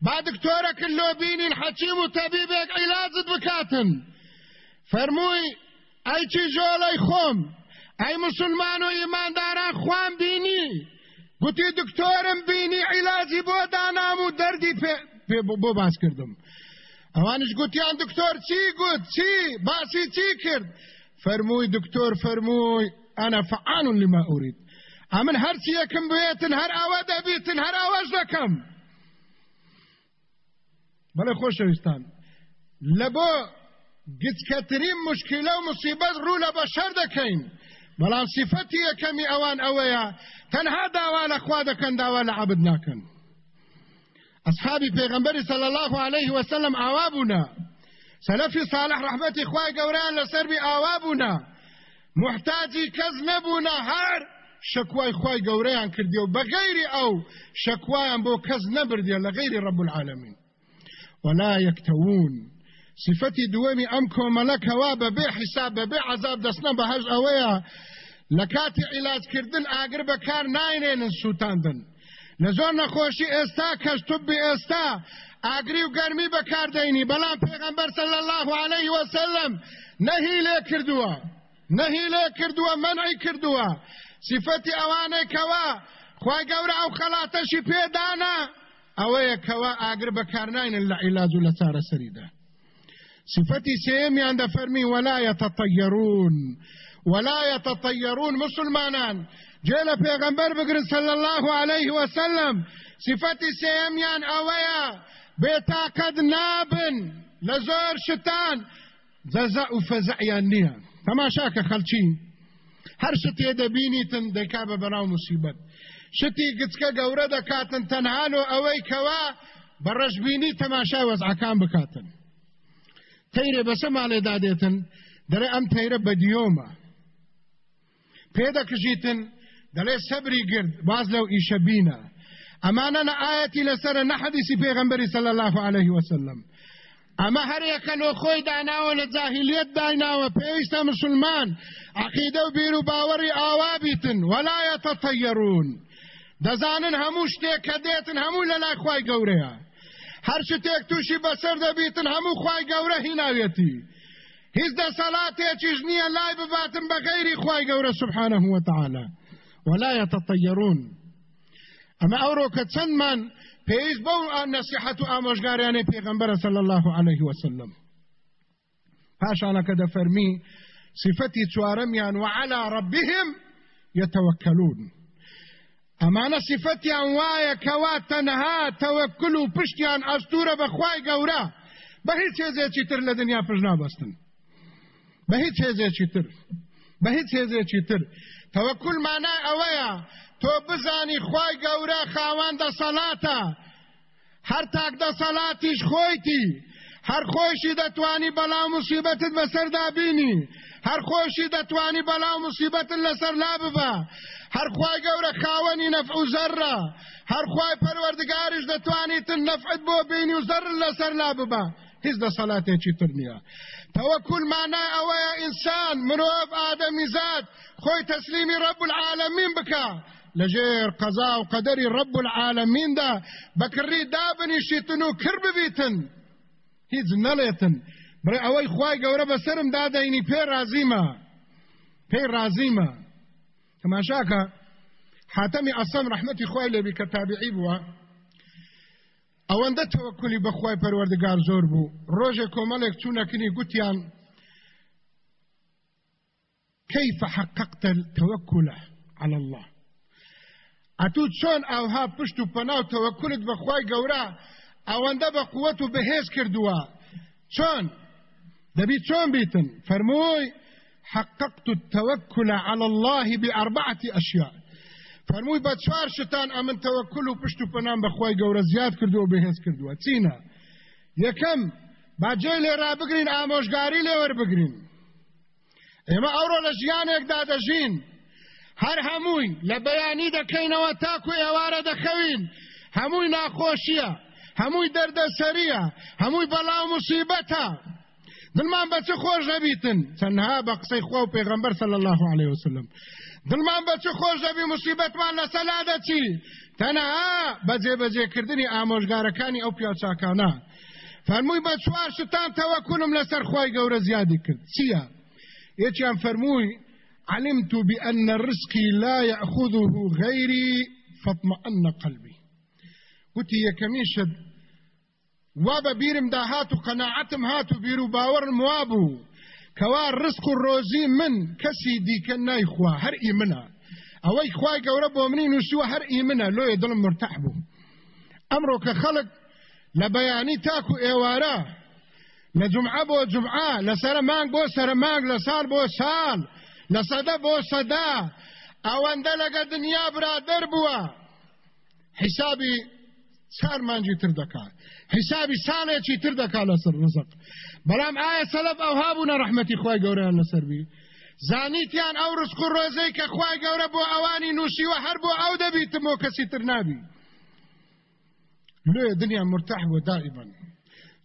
با دکتۆرەکن لۆبینین حەچیم و تەبیبێک عیلازت بکاتن. فەرمووی ئەیچی ژۆڵەی خۆم ئەی مسلمان و ئیمانداران خوان بینی. گوتی دکتۆرم بینی عیلازی بۆ دانام و دەردی پێ بۆ باس کردم ئەوانش گوتیان دکتۆر چی گوت چی باسی چی کرد؟ فەرمووی دکتۆر فەرمووی ئەنا فعان لما ئورید ئەمن هەرچی یەکم بێتن هەر ئەوە دەبیتن هەر ئەوەش دەکەم بەڵێ خۆشەویستان لە بۆ گچکەترین مشکلە و مصیبەت ڕوو لە بەشەر دەکەین بەڵام سیفەتی یەکەمی ئەوان ئەوەیە تەنها داوا لە خوا دەکەن داوا لە عبد ناکەن أصحابي پیغمبر صلى الله عليه وسلم آوابنا سلفي صالح رحمتي خواهي قوران لسربي آوابنا محتاجي كز نبونا. هر شكواي خواهي قوريان كرديو بغير أو شكوايان بو كز نبرديو لغير رب العالمين ولا يكتوون صفتي دوامي أمكو ملك وابا بي حساب بي عذاب دسنا بهج أويا لكاتي علاج كردن آقرب كار ناينين سوتاندن لە زۆر نەخۆشی ئێستا کەشتوبی ئێستا ئاگری و گەرمی بەکاردەینی بەڵام پێغەمبەر صلی الله عليه وسلم نەهی لێ کردووە. نەهی لێ کردووە منعی کردووە. صفەتی ئەوانەی کەوا خوای گەورە ئەو خەڵاتەشی پێدانا. ئەوەیە کەوا ئاگر بەکارناینن لە عیلاج و لە چارەسەریدا. صفەتی سێمیان دەفەرمی ولا يتطيرون. ولا يتطيرون مسلمانان. جێ پیغمبر بگرن صلی الله عليه وسلم. صفتی سیمیان اویا. بێتاکەد نابن. لە زۆر شتان. زەزە و فەزەعیان نییە تەماشاکە خەلچی هەر شتێ دەبینیتن دەیکا بە بەناو موسیبەت شتی گچکە گەورە دەکاتن تەنهان و ئەوەی کەوا بە ڕەشببینی تەماشای وەزعەکان بکاتن. تەیرێ بەسە ماڵێ دادێتن دەرێ ئەم تەیرە بە دیۆمە پێدەکژیتن دەڵێ سەبری گرد باز لەو ئیشە بینە ئەمانە نە ئاەتی لەسەر نەحەدیسی پێغەمبەری صلی الله عليه وسلم. ئەمە هەرێکە نۆ خۆی داناوە لە جاهلیت دایناوە پێویستە مسلمان. عقیدە و بیر و باوەڕی ئاوابیتن ولا يتطيرون. دەزانن هەموو شتێک کە دێتن هەموو لە لای خوای گەورەیە هەر شتێک تووشی بەسەر دەبیتن هەموو خوای گەورە هیناوێتی. هیچ دەسەڵاتێکیش نییە لای بباتن بە غەیری خوای گەورە سبحانه وتعالى ولا يتطيرون اما اوروکە چەندمان پێویست بەو نەسیحەت و ئامۆژگاریانەی پێغەمبەر صلی الله عليه وسلم. پاشانەکە دەفەرمی صفەتی چوارەمیان وعلى ربهم يتوكلون ئەمانە صفەتیان وایە کەوا تەنها تەوەکل و پشتیان ئەستورە بەخوای گەورە. بە هیچ هێزێکی تر لە دنیا پژ نابەستن بە هیچ هێزێکی تر. بە هیچ هێزێکی تر. تەوەکل مانای ئەوەیە تۆ بزانی خوای گەورە خاوان دەسەڵاتە هەر تاک دەسەڵاتیش خۆیتی. هەر خۆشی دەتوانی بەڵاو مصیبەتت بەسەردا بینی هەر خۆشی دەتوانی بەڵاو مصیبەتت لەسەر لا ببە هەر خوای گەورە خاوەنی نەفع و زەرە هەر خوای پەروەردگاریش دەتوانیتن نەفعت بۆ بینی و زەر لەسەر لا ببە هیچ دەسەڵاتێکی تر نییە تەوەکل مانای ئەوەیە ئینسان مرۆڤ ئادەمی زاد خۆی تەسلیمی رب العالمین بکە لەژێر قەزا و قەدەری رب العالمیندا بەکڕی دابنیشیتن و کر ببیتن. هیچ نەڵێتن. بڕێ ئەوەی خوای گەورە بەسرم دادەینی پێ رازیمە. پێی رازیمە. تەماشاکە. حاتەمی ئەسەم ڕەحمەتی خوای لێبی کە تابعی بووە. ئەوەندە تەوەکولی بەخوای پەروەردگار زۆر بوو. ڕۆژێک کۆمەڵێک چوونەکنی گوتیان. كيف حققت التوكل على الله. ئەتوو چۆن ئەوها پشت و پەنا و تەوەکلت بەخوای گەورە؟ ئەوەندە بە قووەت و بەهێز کردووە. چۆن؟ دەبی چۆن بیتن؟ فەرمووی حققت التوكل على الله بأربعة أشياء فرمووی بە چوار شتان ئەمن تەوەکل و پشت و پەنام بەخوای گەورە زیاد کردو و بەهێز کردووە. چینە؟ یەکەم باجێ لێ ڕابگرین ئامۆژگاری لێوەربگرین ئێمە ئەوڕۆ لە ژیانێکدا دەژین. هەر هەمووی لە بەیانی دەکەینەوە تاکو ئێوارە دەخەوین. هەمووی ناخۆشیە. هەمووی دەردەسەریە هەمووی بەڵاو مصیبەتە. دڵمان بەچ خۆش نەبیتن تەنها بە قسەی خۆ و پێغەمبەر صلی الله عليه وسلم. دڵمان بەچ خۆش دەبی مصیبەتمان لەسەلا دەچی تەنها بەجێ بەجێکردنی ئامۆژگارەکانی ئەو پیاچاکانە. فەرمووی بە چوار شتان تەوەکولم لەسەر خۆی گەورە زیادی کرد. چییە؟ یەکیان فەرمووی علمت بأن رزقي لا يأخذه غيري فاطمأن قلبي. قلت يا كميشد وابا بيرم دا هاتو قناعتم هاتو بيرو باور موابو. كوار رزق الروزي من كسي دي كنا يخوا هر إيمنا. اوي خواي قورب ومنين وسوا هر إيمنا. لو يدل مرتاح بو. امرو كخلق لبياني تاكو إيوارا. لجمعة بو جمعة لسر مانگ بو سر مانگ لسال بو سال لصدا بو صدا اوانده لگا دنیا برادر بوا. حسابي چار مانجی تر دکا حسابی ساڵێکی تر دەکا لەسەر ڕزق. بەڵام ئایا سەلب ئەو هابوونە ڕحمەتی خی گەوریان لەسەر بی؟ زانیتیان ئەو ڕسک و ڕۆزەی کە خی گەورە بۆ ئەوانی نووسیوە هەر بۆ ئەو دەبیتمۆ کەسی تر نابی. لێ دنیا مرتاح بۆ دائما.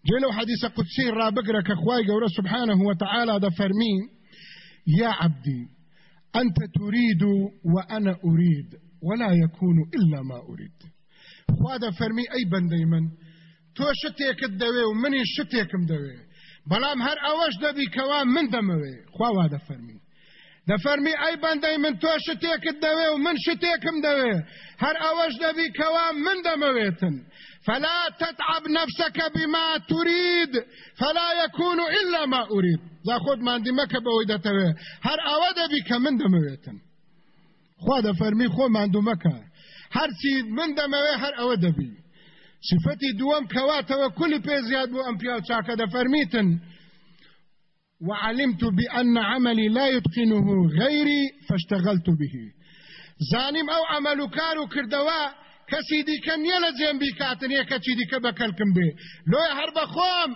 جلو حديث قدسي رابقرك اخواي گوره سبحانه وتعالى ده فرمين يا عبدي أنت تريد وأنا أريد ولا يكون إلا ما أريد. خوا ده فەرمی ئەی بەندەی من. تۆ شتێکت دەوێ و منی شتێکم دەوێ. بەڵام هەر ئەوەش دەبی کەوا من دەمەوێ. خواوا دەفەرمی دەفەرمی ئەی بەندەی من تۆ شتێکت دەوێ و من شتێکم دەوێ. هەر ئەوەش دەبی کەوا من دەمەوێتن. فلا تتعب نفسك بما تريد فلا يكون إلا ما أريد ذا خود من دمك بوي دتوي هر أوه دبي كمن دمويتن خوا خو من دمك هەرچی من دەمەوێ هەر ئەوە دەبی صفەتی دووەم کەواتەوە کولی پێ زیاد بوو ئەم پیا چاکە دەفەرمیتن. وعلمت بأن عملي لا يتقنه غيري فاشتغلت به. زانیم ئەو عمل و کار و کردەوە کەسی دیکە نییە لە جێمبی کاتن یەکەچی دیکە بەکەلکم بێ. لۆی هەر بە خۆم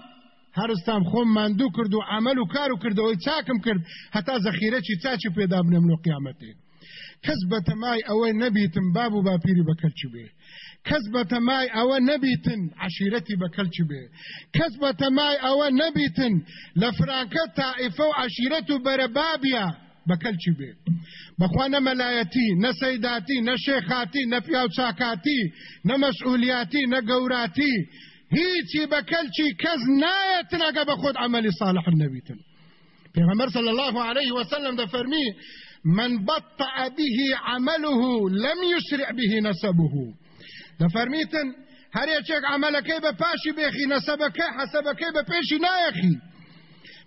هەرستام خۆم ماندوو کرد و عمل و کار و کردەوەی چاکم کرد. هەتا زەخیرەی کەس بەتەمای ئەوەی نەبیتم باب و باپیری بەکەلچی بێ کەس بەتەمای ئەوە نەبیتن عشیرەتی بەکەلچی بێ کەس بەتەمای ئەوە نەبیتن لە فرانکە تائیفە و عشیرەت و بەرەبابیە بەکەلچی بێ بەخوا نە مەلایەتی نە سەیداتی نە شێخاتی نە پیاو چاکاتی نە مەسئولیاتی نە گەوراتی هیچی بەکەلچی کەس نایەتن ئەگە بە خۆت عملی صالح نەبیتن پێغەمبەر صلی الله عليه وسلم دەفەرمی من بطأ به عمله لم يسرع به نسبه. دفرميتن هر بە پاشی بێخی نەسەبەکە حەسەبەکەی بە پێشی نایەخی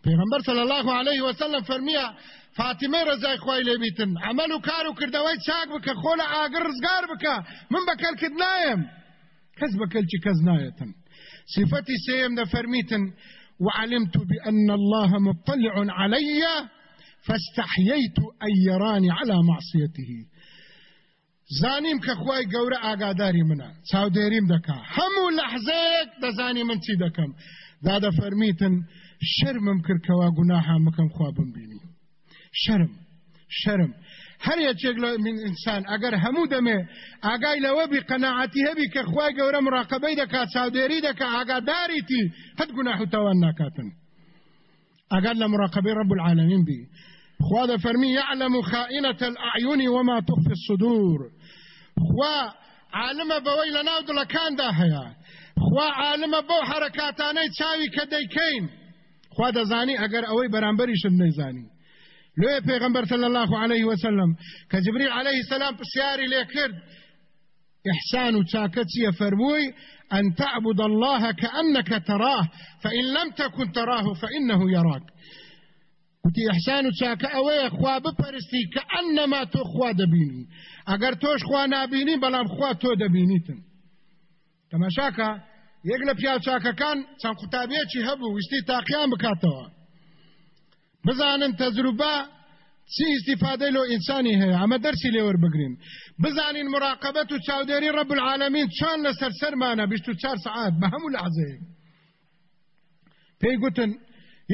پێغمبەر صلی الله عليه وسلم فەرمیە فاتمه رضای خوای لێبیتن عمل و کار و کردەوەی چاک بکە خۆ لە ئاگر ڕزگار بکە من بەکەلکرد نایم. کەس بەکەلکی کەس نایەتن صفەتی سێم دەفەرمیتن وعلمت بأن الله مطلع علي فاستحييت أن يراني على معصيته. زانیم کە خوای گەورە ئاگاداری منە. چاودێریم دەکا. هەموو لەحزەیەک دەزانی من چی دەکەم. دادە فەرمیتن شەرمم کردکەوا گوناها مکەم خوا بمبینی. شەرم شەرم. هەر یەکێک من ئینسان ئەگەر هەموو دەمێ ئاگای لەوە بی قەنەعەتی هەبی کە خوای گەورە مراقبەی دەکات چاودێری دەکا ئاگاداریتی هەت گوناح و تاوان ناکاتن. ئەگەر لە مراقبەی بی. خوا فرمي يعلم خائنة الأعين وما تخفي الصدور. خوا عالم بوي لناو دلکان دا هيا خوا عالم بو حركاتاني چاوي كديكين خوا دزاني اگر اوي برانبريشن نيزاني لو پیغمبر صلى الله عليه وسلم كجبريل عليه السلام بسياري ليكرد إحسان وشاكتي فرموي أن تعبد الله كأنك تراه فإن لم تكن تراه فإنه يراك وتی احسان و چاکە ئەوەیە خوا بپەرستی کە ئەنەما تۆ خوا دەبینی. ئەگەر تۆش خوا نابینی بەڵام خوا تۆ دەبینیتن. تەماشاکە یەک لە پیا چاکەکان چەند قوتابێکی هەبوو ویستی تاقییان بکاتەوە. بزانن تەجروبە چی استیفادەی لۆ ئینسانی هەیە ئەمە دەرسی لێوەربگرین بزانین مراقبەت و چاودێری ڕب العالمین چۆن لەسەر سەرمانە 24 سعات بە هەموو لەعزەیە پێی گوتن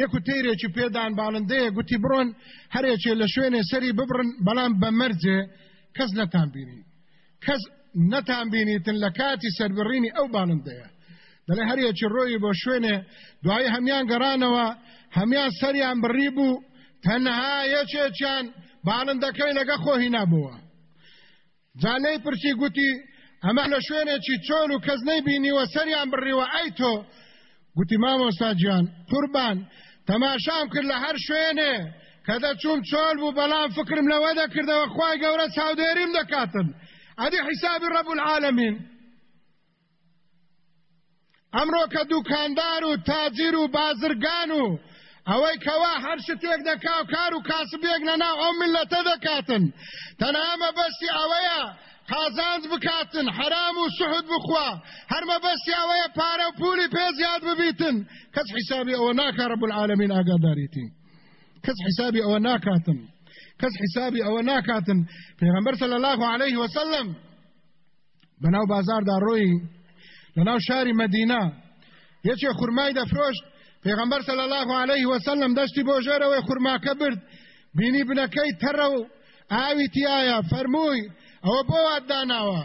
یەک و تێرێکی پێدان باڵندەیە گوتی بڕۆن هەرێکێ لە شوێنێ سەری ببڕن بەڵام بە مەرجێ کەس نەتان بینی کەس نەتان بینیتن لە کاتی سربڕینی ئەو باڵندەیە. دەڵێ هەرێکی ڕۆی بۆ شوێنێ دوایی هەمان گەڕانەوە هەمان سەریان بڕی بوو تەنها یەکێکیان باڵندەکەی لەگە خۆهی نابووە. جانەی پرسی گوتی ئەمە لە شوێنێکی چۆن و کەس نەیبینیوە سەریان بڕیوە ئەی تۆ گوتی مامۆستاجیان قوربان تەماشام کرد لە هەر شوێنێ کە دەچوم چۆل بوو بەڵام فکرم لەوە دەکردەوە خی گەورە چاودێریم دەکاتن. ئەدی حیسابی ڕەب العالمین ئەمڕۆ کە دوکاندار و تاجیر و بازرگان و ئەوەی کەوا هەر شتێک دەکا و کار و کاسبێک لەنا ئەو ملەتە دەکاتن. تەنامە بەستی ئەوەیە قازانج بکاتن حرام و سحود بخوا. هەرمە بەستی ئەوەیە پارە و پولی پێ زیاد ببیتن. کەس حیسابی ئەوە ناکە رب العالمین ئاگاداریتی کەس حیسابی ئەوە ناکاتن. کەس حیسابی ئەوە ناکاتن. پێغەمبەر صلی الله عليه وسلم بەناو بازاردا ڕۆی لەناو شاری مدینە یەکێ خورمای دەفرۆشت پێغەمبەر صلی الله عليه وسلم دەستی بۆ ژێرەوەی خورماکە برد. بینی بنەکەی تەڕە و ئاوی تایە فەرمووی ئەوە بۆ واداناوە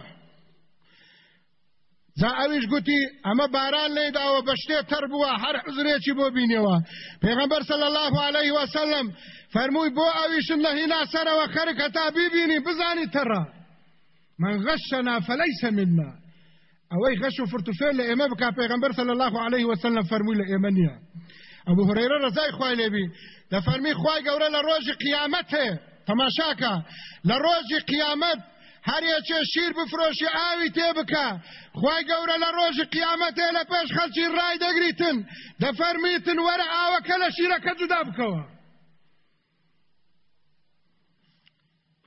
جا ئەویش گوتی ئەمە باران لێداوە بە شتێ تەر بووە هەر حزرێکی بۆ بینەوە پێغەمبەر صلی الله عليه وسلم فەرمووی بۆ ئەویشن لە هینا سەرەوە خەرکە تا بیبینی بزانی تەڕە من غشنا فليس منا. ئەوەی غەش و فرتوفێن لە ئێمە بک پێغمبەر صلی الله عليه وسلم فەرمووی لە ئێمە نییە. ئەبوو هورەیرە ڕزای خوای لێبی دەفەرمی خوای گەورە لە ڕۆژی قیامەت هەیە. تەماشاکە هەرێکێ شیر بفرۆشی ئاوی تێ بکە خی گەورە لە ڕۆژی قیامەتێ لە پێش خەلکی ڕای دەگریتن. دەفەرمیتن وەرە ئاوەکە لە شیرەکە جودا بکەوە.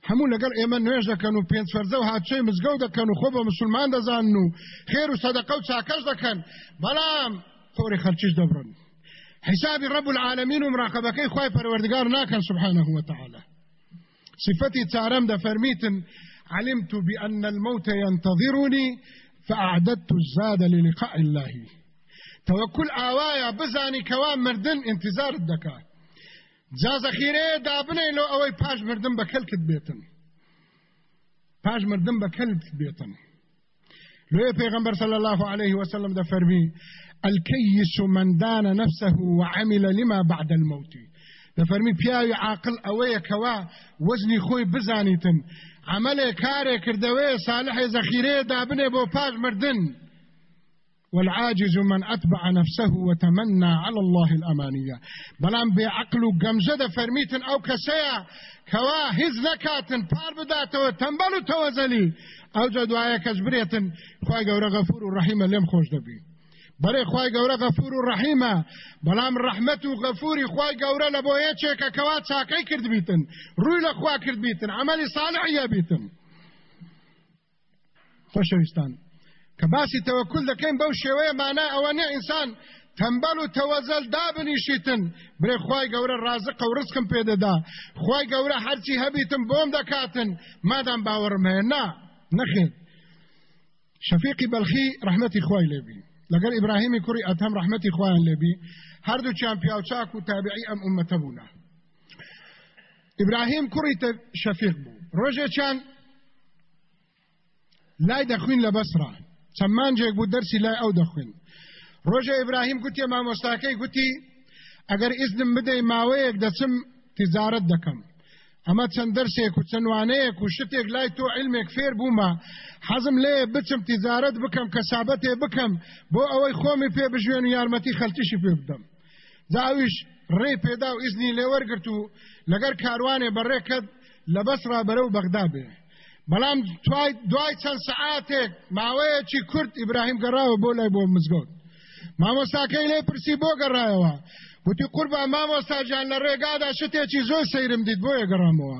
هەموو لەگەڵ ئێمە نوێژ دەکەن و پێنج فەرزە و هاچەی مزگەوت دەکەن و خۆ بە مسلمان دەزانن و خێر و سەدەقە و چاکەش دەکەن. بەڵام خۆری خەرچیش دەبڕن حسابی رب العالمین و مراقبەکەی خی پەروەردگار ناکەن سبحانه وتعالى صفتي تارم دەفەرمیتن. علمت بأن الموت ينتظرني فأعددت الزاد للقاء الله. توكل آوايا بزاني كوان مردن انتظار الدكات جا زەخیرەیە دابنێ لۆ ئەوەی پاش مردم بە کەلکت بێتن پاش مردم بە کەلت بێتن لێ پێغمبەر صلى الله عليه وسلم دەفەرمی الكيس من دان نفسه وعمل لما بعد الموت. دەفەرمی پیاوی عاقل ئەوەیە کەوا وەزنی خۆی بزانیتن. عملێ کارێ کردەوەی ساڵحی زەخیرەیە دابنێ بۆ پاش مردن. والعاجز من أتبع نفسه وتمنى على الله الأماني. بلان بعقل قمزة فرميتن أو كسيا. كوا هز نكاتن بار بداتو تنبلو توزلي. أو جدوايا كجبريتن. خواهي قورا غفور الرحيم لم خوش دبي. بەڵێ خی گەورە غەفور و ڕەحیمە بەڵام ڕەحمت و غەفوری خی گەورە لە بۆ یەکێکە کەوا چاکەی کرد بیتن ڕووی لە خوا کرد بیتن عملی ساڵحە بیتن. خۆشەویستان کە باسی تەوەکل دەکەین بەو شێوەیە مانای ئەوە نیە ئینسان تەمبەل و تەوەزەل دابنیشیتن. برێ خی گەورە ڕازق و ڕزکم پێدەدا خی گەورە هەرچی هەبیتم بۆم دەکاتن. مادام باوەڕم هەیە نا نەخێت شەفیقی بەلخی ڕحمەتی خی لێبی. لەگەر ئیبراهیمی کوڕی ئەتەم ڕحمەتی خۆیان لێبی هەردوو پیاوچاک و تابعی ئەم ئومەتە بوونا ئیبراهیم کوڕی شەفیق بوو. ڕۆژێکیان لای دەخوین لە بەسرە چەمانجێک بوو دەرسی لای ئەو دەخوێن ڕۆژە ئیبراهیم گوتی مامۆستاکەی گوتی ئەگەر ئیزنم بدەی ماوەیەک دەچم تیزارت دەکەم. ئەمە چەند دەرسێک و چەندوانەیەک و شتێک لای تۆ علمێک فێر بوومە. حەزم لێ بچم تیزارت بکەم کەسابەتێ بکەم بۆ ئەوەی خۆمی پێ بژوێن و یارمەتی خەلتیشی پێ بدەم. زاویش ڕێ پێدا و ئیزنی لێوەرگرت و لەگەر کاروانێ بەڕێکت لە بەسرا بەرە و بەغدا بێ. بەڵام دوای چەند سعاتێک ماوەیەکی کورت ئیبراهیم گەڕاوە بۆ لای بۆ مزگەوت. مامۆستاکەی لێ پرسی بۆ گەڕایەوە. گوتی قوربا مامۆستاجان لە ڕێگادا شتێکی زۆر سەیرم دیت بۆ یەگەڕامەوە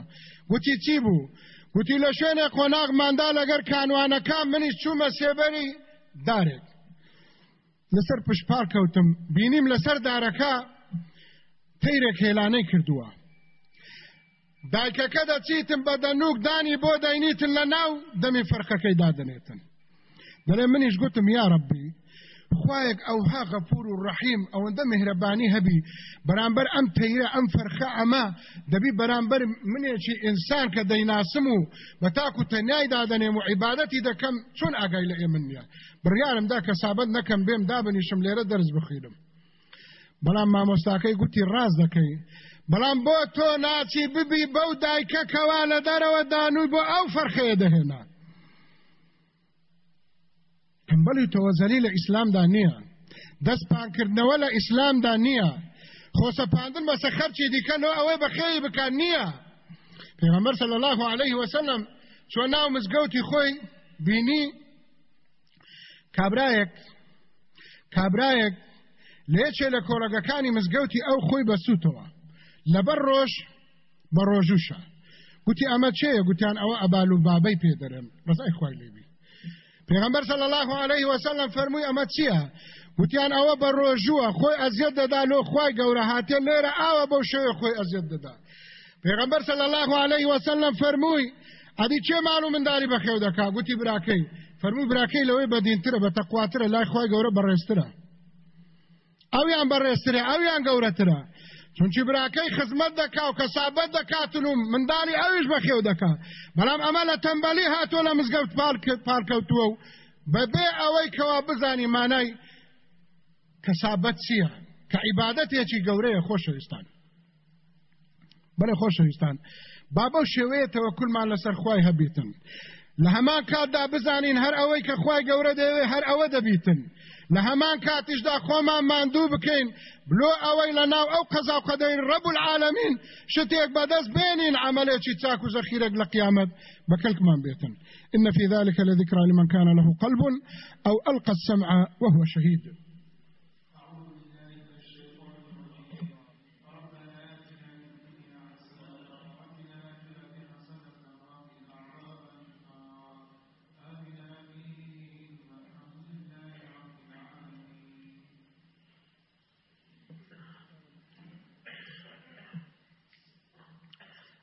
گوتی چی بوو گوتی لە شوێنێ قۆناغماندا لەگەر کانوانەکان منیش چوومە سێبەری دارێک لەسەر پشپار کەوتم بینیم لەسەر دارەکە تەیرێک هێلانەی کردووە دایکەکە دەچیتم بە دەنوک دانی بۆ دەینیتن لە ناو دەمی فەرخەکەی دادنێتن دەڵێ منیش گوتم یا ڕبی خوایەک ئەوها غەفور و ڕەحیم ئەوەندە مهرەبانی هەبی. بەرامبەر ئەم تەیرە ئەم فەرخە ئەمە دەبی بەرامبەر منێکی ئینسان کە دەیناسم و بە تاکو تەنیای دادەنێم و عیبادەتی دەکەم چۆن ئاگای لە ئێمن نیە بڕیارمدا کە سابەت نەکەم بێم دابنیشم لێرە دەرز بخیرم بەڵام مامۆستاکەی گوتی ڕاز دەکەی. بەڵام بۆ تۆ ناچی ببی بەو دایکە کەوا لە دەرەوە دانووی بۆ ئەو فەرخەیە دەهێنا. تنبەلی تۆوە زەلی لە ئیسلامدا نییە. دەست پانکردنەوە لە ئیسلامدا نییە. خۆسەپاندن بەسە خەرچی دیکەنەوە ئەوەی بەخێی بکات نییە. پێغەمبەر صلی الله عليه وسلم چۆن ناو مزگەوتی خۆی بینی کابرایەک کابرایەک لێچێ لە کۆڕگەکانی مزگەوتی ئەو خۆی بەسووتەوە لەبەر ڕۆژ بە ڕۆژوشە. گوتی ئەمە چێە گوتیان ئەوە ئەبال و بابەی پێدەرن ڕزای خوای لێبی. پێغەمبەر صلی الله عليه وسلم فەرمووی ئەمە چییە؟ وتیان ئەوە بە ڕۆژووە خۆی ئەزیەت دەدا لۆ خوای گەورە هاتێ لێرە ئاوە بەو شێوە خۆی ئەزیەت دەدا. پێغەمبەر صلی الله عليه وسلم فەرمووی ئەدی چێ ماڵ و منداری بەخێو دەکا؟ گوتی براکەی فەرمووی براکەی لەوەی بەدینترە بە تەقواترە لای خوای گەورە بەڕێسترە ئەویان بەڕێسترە ئەویان گەورەترە. چونچی براکەی خزمەت دەکا و کەسابەت دەکاتن و مندانی ئەویش بەخێو دەکا. بەڵام ئەمە لە تەمبەلی هاتووە لە مزگەوت پارکەوتووە و بەبێ ئەوەی کەوا بزانی مانای کەسابەت چییە؟ کە عیبادەتێکی گەورەیە خۆشەویستان. بەرە خۆشەویستان. با بەو شێوەیە تەوەکولمان لەسەر خوای هەبیتن. لە هەمان کاتدا بزانین هەر ئەوەی کە خوای گەورە دەوێ هەر ئەوە دەبیتن. لە هەمان کاتیشدا خۆمان ماندوو بکەین. بلۆ ئەوەی لە ناو ئەو قەزا قەدەی رب العالمين شتێک بەدەست بێنین عملێکی چاک و زەخیرێک لە قیامەت بەکەلکمان بێتن. إن في ذلك لذكرى لمن كان له قلب أو ألقى السمع وهو شهيد.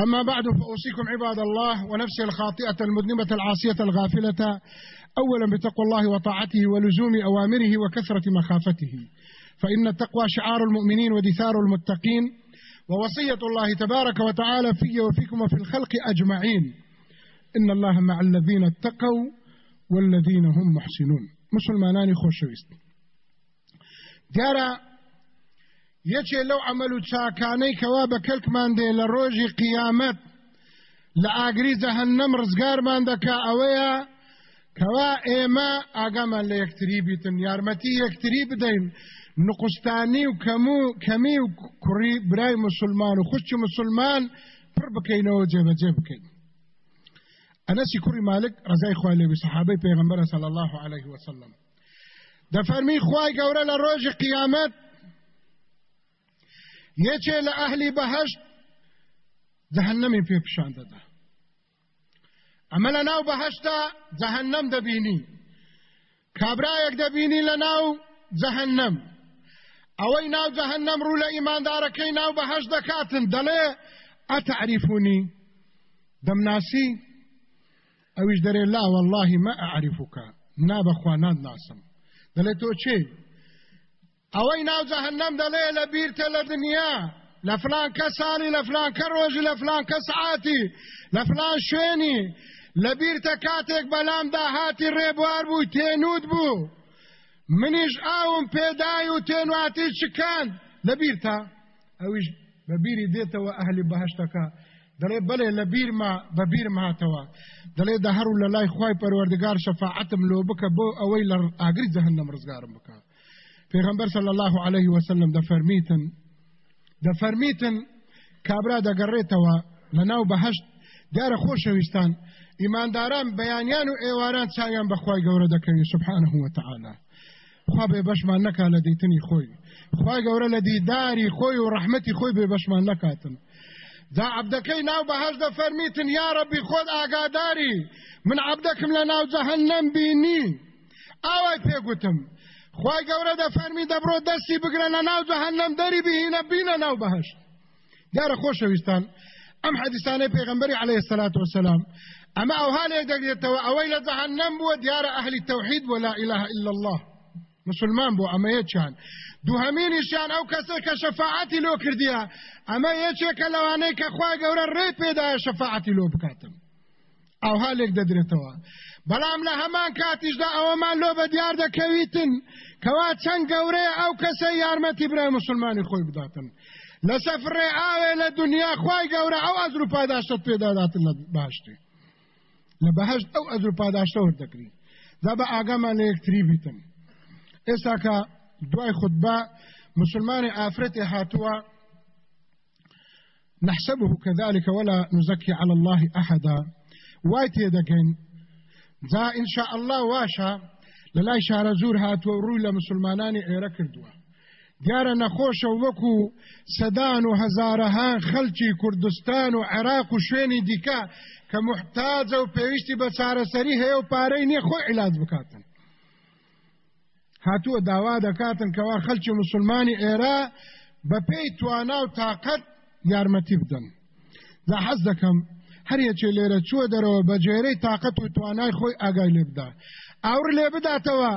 أما بعد فأوصيكم عباد الله ونفسي الخاطئة المذنبة العاصية الغافلة أولا بتقوى الله وطاعته ولزوم أوامره وكثرة مخافته. فإن التقوى شعار المؤمنين ودثار المتقين ووصية الله تبارك وتعالى في وفيكم وفي الخلق أجمعين. إن الله مع الذين اتقوا والذين هم محسنون. مسلمانان خوشويست دیارە یەکێ لەو عمل و چاکانەی کەوا بە کەلکمان دێ لە ڕۆژی قیامەت لە ئاگری جەهەنەم ڕزگارمان دەکا ئەوەیە کەوا ئێمە ئاگامان لە یەکتری بیتن. یارمەتی یەکتری بدەین. نقستانی و کەمی و کوڕی برای مسلمان و خوشتی مسلمان پڕ بکەینەوە جێبەجێ بکەین. ئەنەسی کوڕی مالک ڕزای خوای لێوی سەحابەی پێغەمبەر صلی الله عليه وسلم. دەفەرمی خوای گەورە لە ڕۆژی یەکێ لە ئەهلی بەهشت جەهنەمی پێ پیشان دەدا ئەمە لە ناو بەهشتا جەهنەم دەبینی کابرایەک دەبینی لە ناو جەهنەم ئەوەی ناو جەهنەم ڕوو لە ئیماندارەکەی ناو بەهشت دەکاتن دەڵێ ئەتەعریفونی دەمناسی ئەویش دەرێ لا واللهی مە ئەعریفوکە نابەخوا نادناسم دەڵێ تۆ چێ ئەوەی ناو جەهنەم دەڵێ لە بیرتە لە دنیا. لە فلان کە ساڵی لە فلان کە ڕۆژی لە فلان کە سعاتی لە فلان شوێنی. لە بیرتە کاتێک بەلام داهاتی ڕێبوار بوو تێنوت بوو. منیش ئاوم پێدای و تێنواتی چکان لەبیر تا ئەویش بەبیری دێتەوە ئەهلی بەهشتەکە. دەڵێ بەڵێ لە بیرما بە بیر ماتەوە. دەڵێ دە هەرو لە لای خی پەروەردگار شەفاعتم لۆ بکە بۆ ئەوەی لە ئاگری جەهنم ڕزگارم پێغمبەر صلی الله عليه وسلم دەفەرمیتن دەفەرمیتن کابرا دەگەڕێتەوە لە ناو بەهشت دیارە خۆشەویستان ئیمانداران بەیانیان و ئێواران چاویان بەخوای گەورە دەکەوی سبحانه وتعالى خوا بێ بەشمان نەکا لە دیتنی خۆی خوای گەورە لە دیداری خۆی و ڕەحمەتی خۆی بێ بەشمان نەکاتن دا عبدەکەی ناو بەهەش دەفەرمیتن یا ڕەبی خۆت ئاگاداری من عبدەکەم لە ناو جەهەنەم بینی. ئاوای پێگوتم خوای گەورە دەفەرمی دەبڕۆ دەستی بگرە لە ناو جەهەنەم دەری بهینە بینە ناو بەهەش دیارە خۆشەویستان ئەم حەدیسانەی پێغەمبەری عليه الصلاة والسلام. ئەو هالێک دەگرێتەوە ئەوەی لە جەهەنەم بووە دیارە ئەهلی تەوحید ولا إله إلا الله. مسلمان ئەمە یەکیان دووهەمینیشیان ئەو کەسە کە شەفاعەتی لۆ کردیە ئەمە یەکێکە لەوانەی کە خوای گەورە ڕێ پێدایە شەفاعەتی لۆ بکاتم. ئەو هالێک دەدرێتەوە بەڵام لە هەمان کاتیشدا ئەوەمان لۆ بە دیار دەکەویتن کەوا چەند گەورەیە ئەو کەسە یارمەتی برای مسلمانی خۆی بداتن. لە سەفرێ ئاوێ لە دنیا خوای گەورە ئەو ئەزر و پاداشتت پێداداتن لە باشتی لە بەهشت ئەو ئەزر و پاداشتە وەردەکری دا بە ئاگامان بیتن. ئێستا کە دوای خطبە مسلمانی ئافرەتی هاتووە نحسبه كذلك ولا نزكي على الله أحدا. وايتي دكين جا إن شاء الله واشا للاي شارە زور هاتووە ڕووی لە مسلمانانی ئێرە کردووە. دیارە نەخۆشە وەکو سەدان و هەزارەهان خەلکی کوردستان و عێراق و شوێنی دیکە کە محتاجە و پێویستی بە چارەسەری هەیە و پارەی نییە خۆی علاج بکاتن. هاتووە داوا دەکاتن کەوا خەلکی مسلمانی ئێرە بە پێی توانا و تااقەت یارمەتی بدەن. دا حەز دەکەم هەرەکێ لێرە چوە دەرەوە بە جێرەی تااقەت و توانای خۆی ئاگای لێ بدا ئەور لێ بداتەوە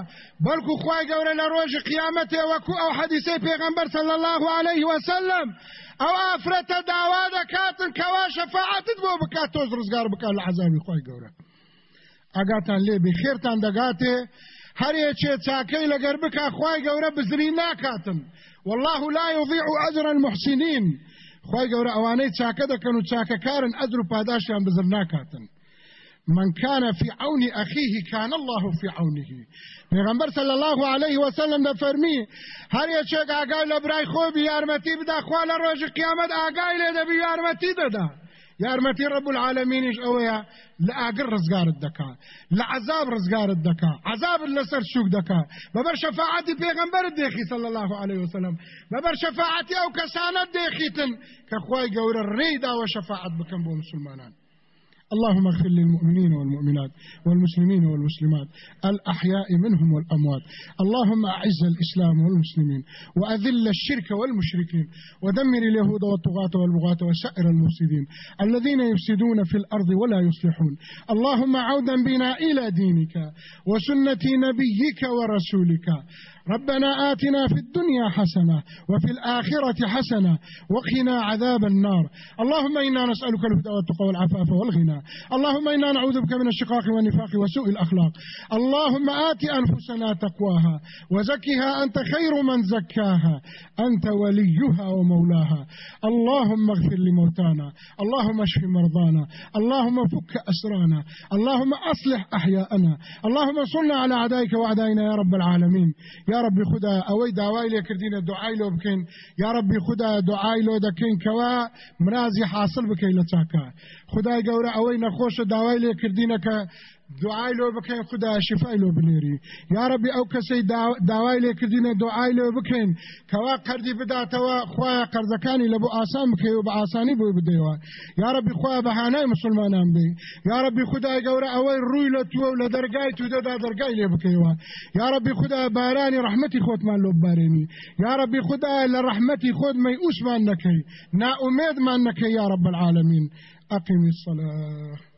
بەڵکو خی گەورە لە ڕۆژی قیامەتێ وەکو ئەو حەدیسەی الله عليه وسلم ئەو ئافرەتە داوا دەکاتن کەوا شەفاعتت بۆ بکات تۆز ڕزگار بکات لە عذابی خی گەورە ئاگاتان لێبی خێرتان دەگاتێ هەرێکێ چاکەی لەگەر بکە خی گەورە بزری ناکاتن. والله لا يضيع أجر المحسنين خی گەورە ئەوانەی چاکە دەکەن و چاکەکارن ئەدر و پاداشیان بزر ناکاتن. من كان في عون أخيه كان الله في عونه پیغمبر صلی الله علیه وسلم ده فرمی هر یچک آگای لبرای خوب یارمتی بدا خوال روز قیامت آگای لده بی یارمتی دده یارمەتی ڕب العالمینیش ئەوەیە لە ئاگر ڕزگارت دەکا لە عذاب ڕزگارت دەکا عذاب لەسەر شوک دەکا بەبەر شەفاعتی پێغمبەرت دێخی صلی الله عليه وسلم. بەبەر شەفاعتی ئەو کەسانت دێخیتن کە خوای گەورە ڕێداوە شەفاعت بکەم بۆ مسلمانان. اللهم اغفر للمؤمنين والمؤمنات والمسلمين والمسلمات الأحياء منهم والأموات. اللهم أعز الإسلام والمسلمين وأذل الشرك والمشركين ودمر اليهود والطغاة والبغاة وسائر المفسدين الذين يفسدون في الأرض ولا يصلحون. اللهم عودا بنا إلى دينك وسنة نبيك ورسولك. ربنا آتنا في الدنيا حسنة وفي الآخرة حسنة وقنا عذاب النار. اللهم إنا نسألك الهدى والتقى والعفاف والغنى. اللهم إنا نعوذ بك من الشقاق والنفاق وسوء الأخلاق. اللهم آت أنفسنا تقواها وزكها أنت خير من زكاها. أنت وليها ومولاها. اللهم اغفر لموتانا. اللهم اشف مرضانا. اللهم فك أسرانا. اللهم أصلح أحياءنا. اللهم صلنا على عدائك وعدائنا يا رب العالمين. يا ربي خدا ئەوەی داوای لێکردینە دوعای لۆ بکەین یا ربی خدا دوعای لۆ دەکەین کەوا مرازی حاصل بکەین لە چاکە خدای گەورە ئەوەی نەخۆشە داوای لێکردینەکە دعای لۆ بکەین خدا شفای لۆ بنێری. یا ربی ئەو کەسەی داوای لێکردینە دعای لۆ بکەین کەوا قەردی بداتەوە خخوایە قەرزەکانی لە بۆ ئاسان بکەی و بە ئاسانی بۆی بدەیەوە. یا ربی خخوای بەهانای مسلمانان بێ یا ربی خدای گەورە ئەوەی ڕووی لە تووە و لە دەرگای توودەدا دەرگای لێ بکەیەوە. یا ربی خدا بارانی ڕحمەتی خۆتمان لۆ ببارێنی. یا ربی خدا لە ڕحمەتی خۆت مەی ئوسمان نەکەی. ناومێدمان نەکەی یا رب العالمین. أقم الصلاة.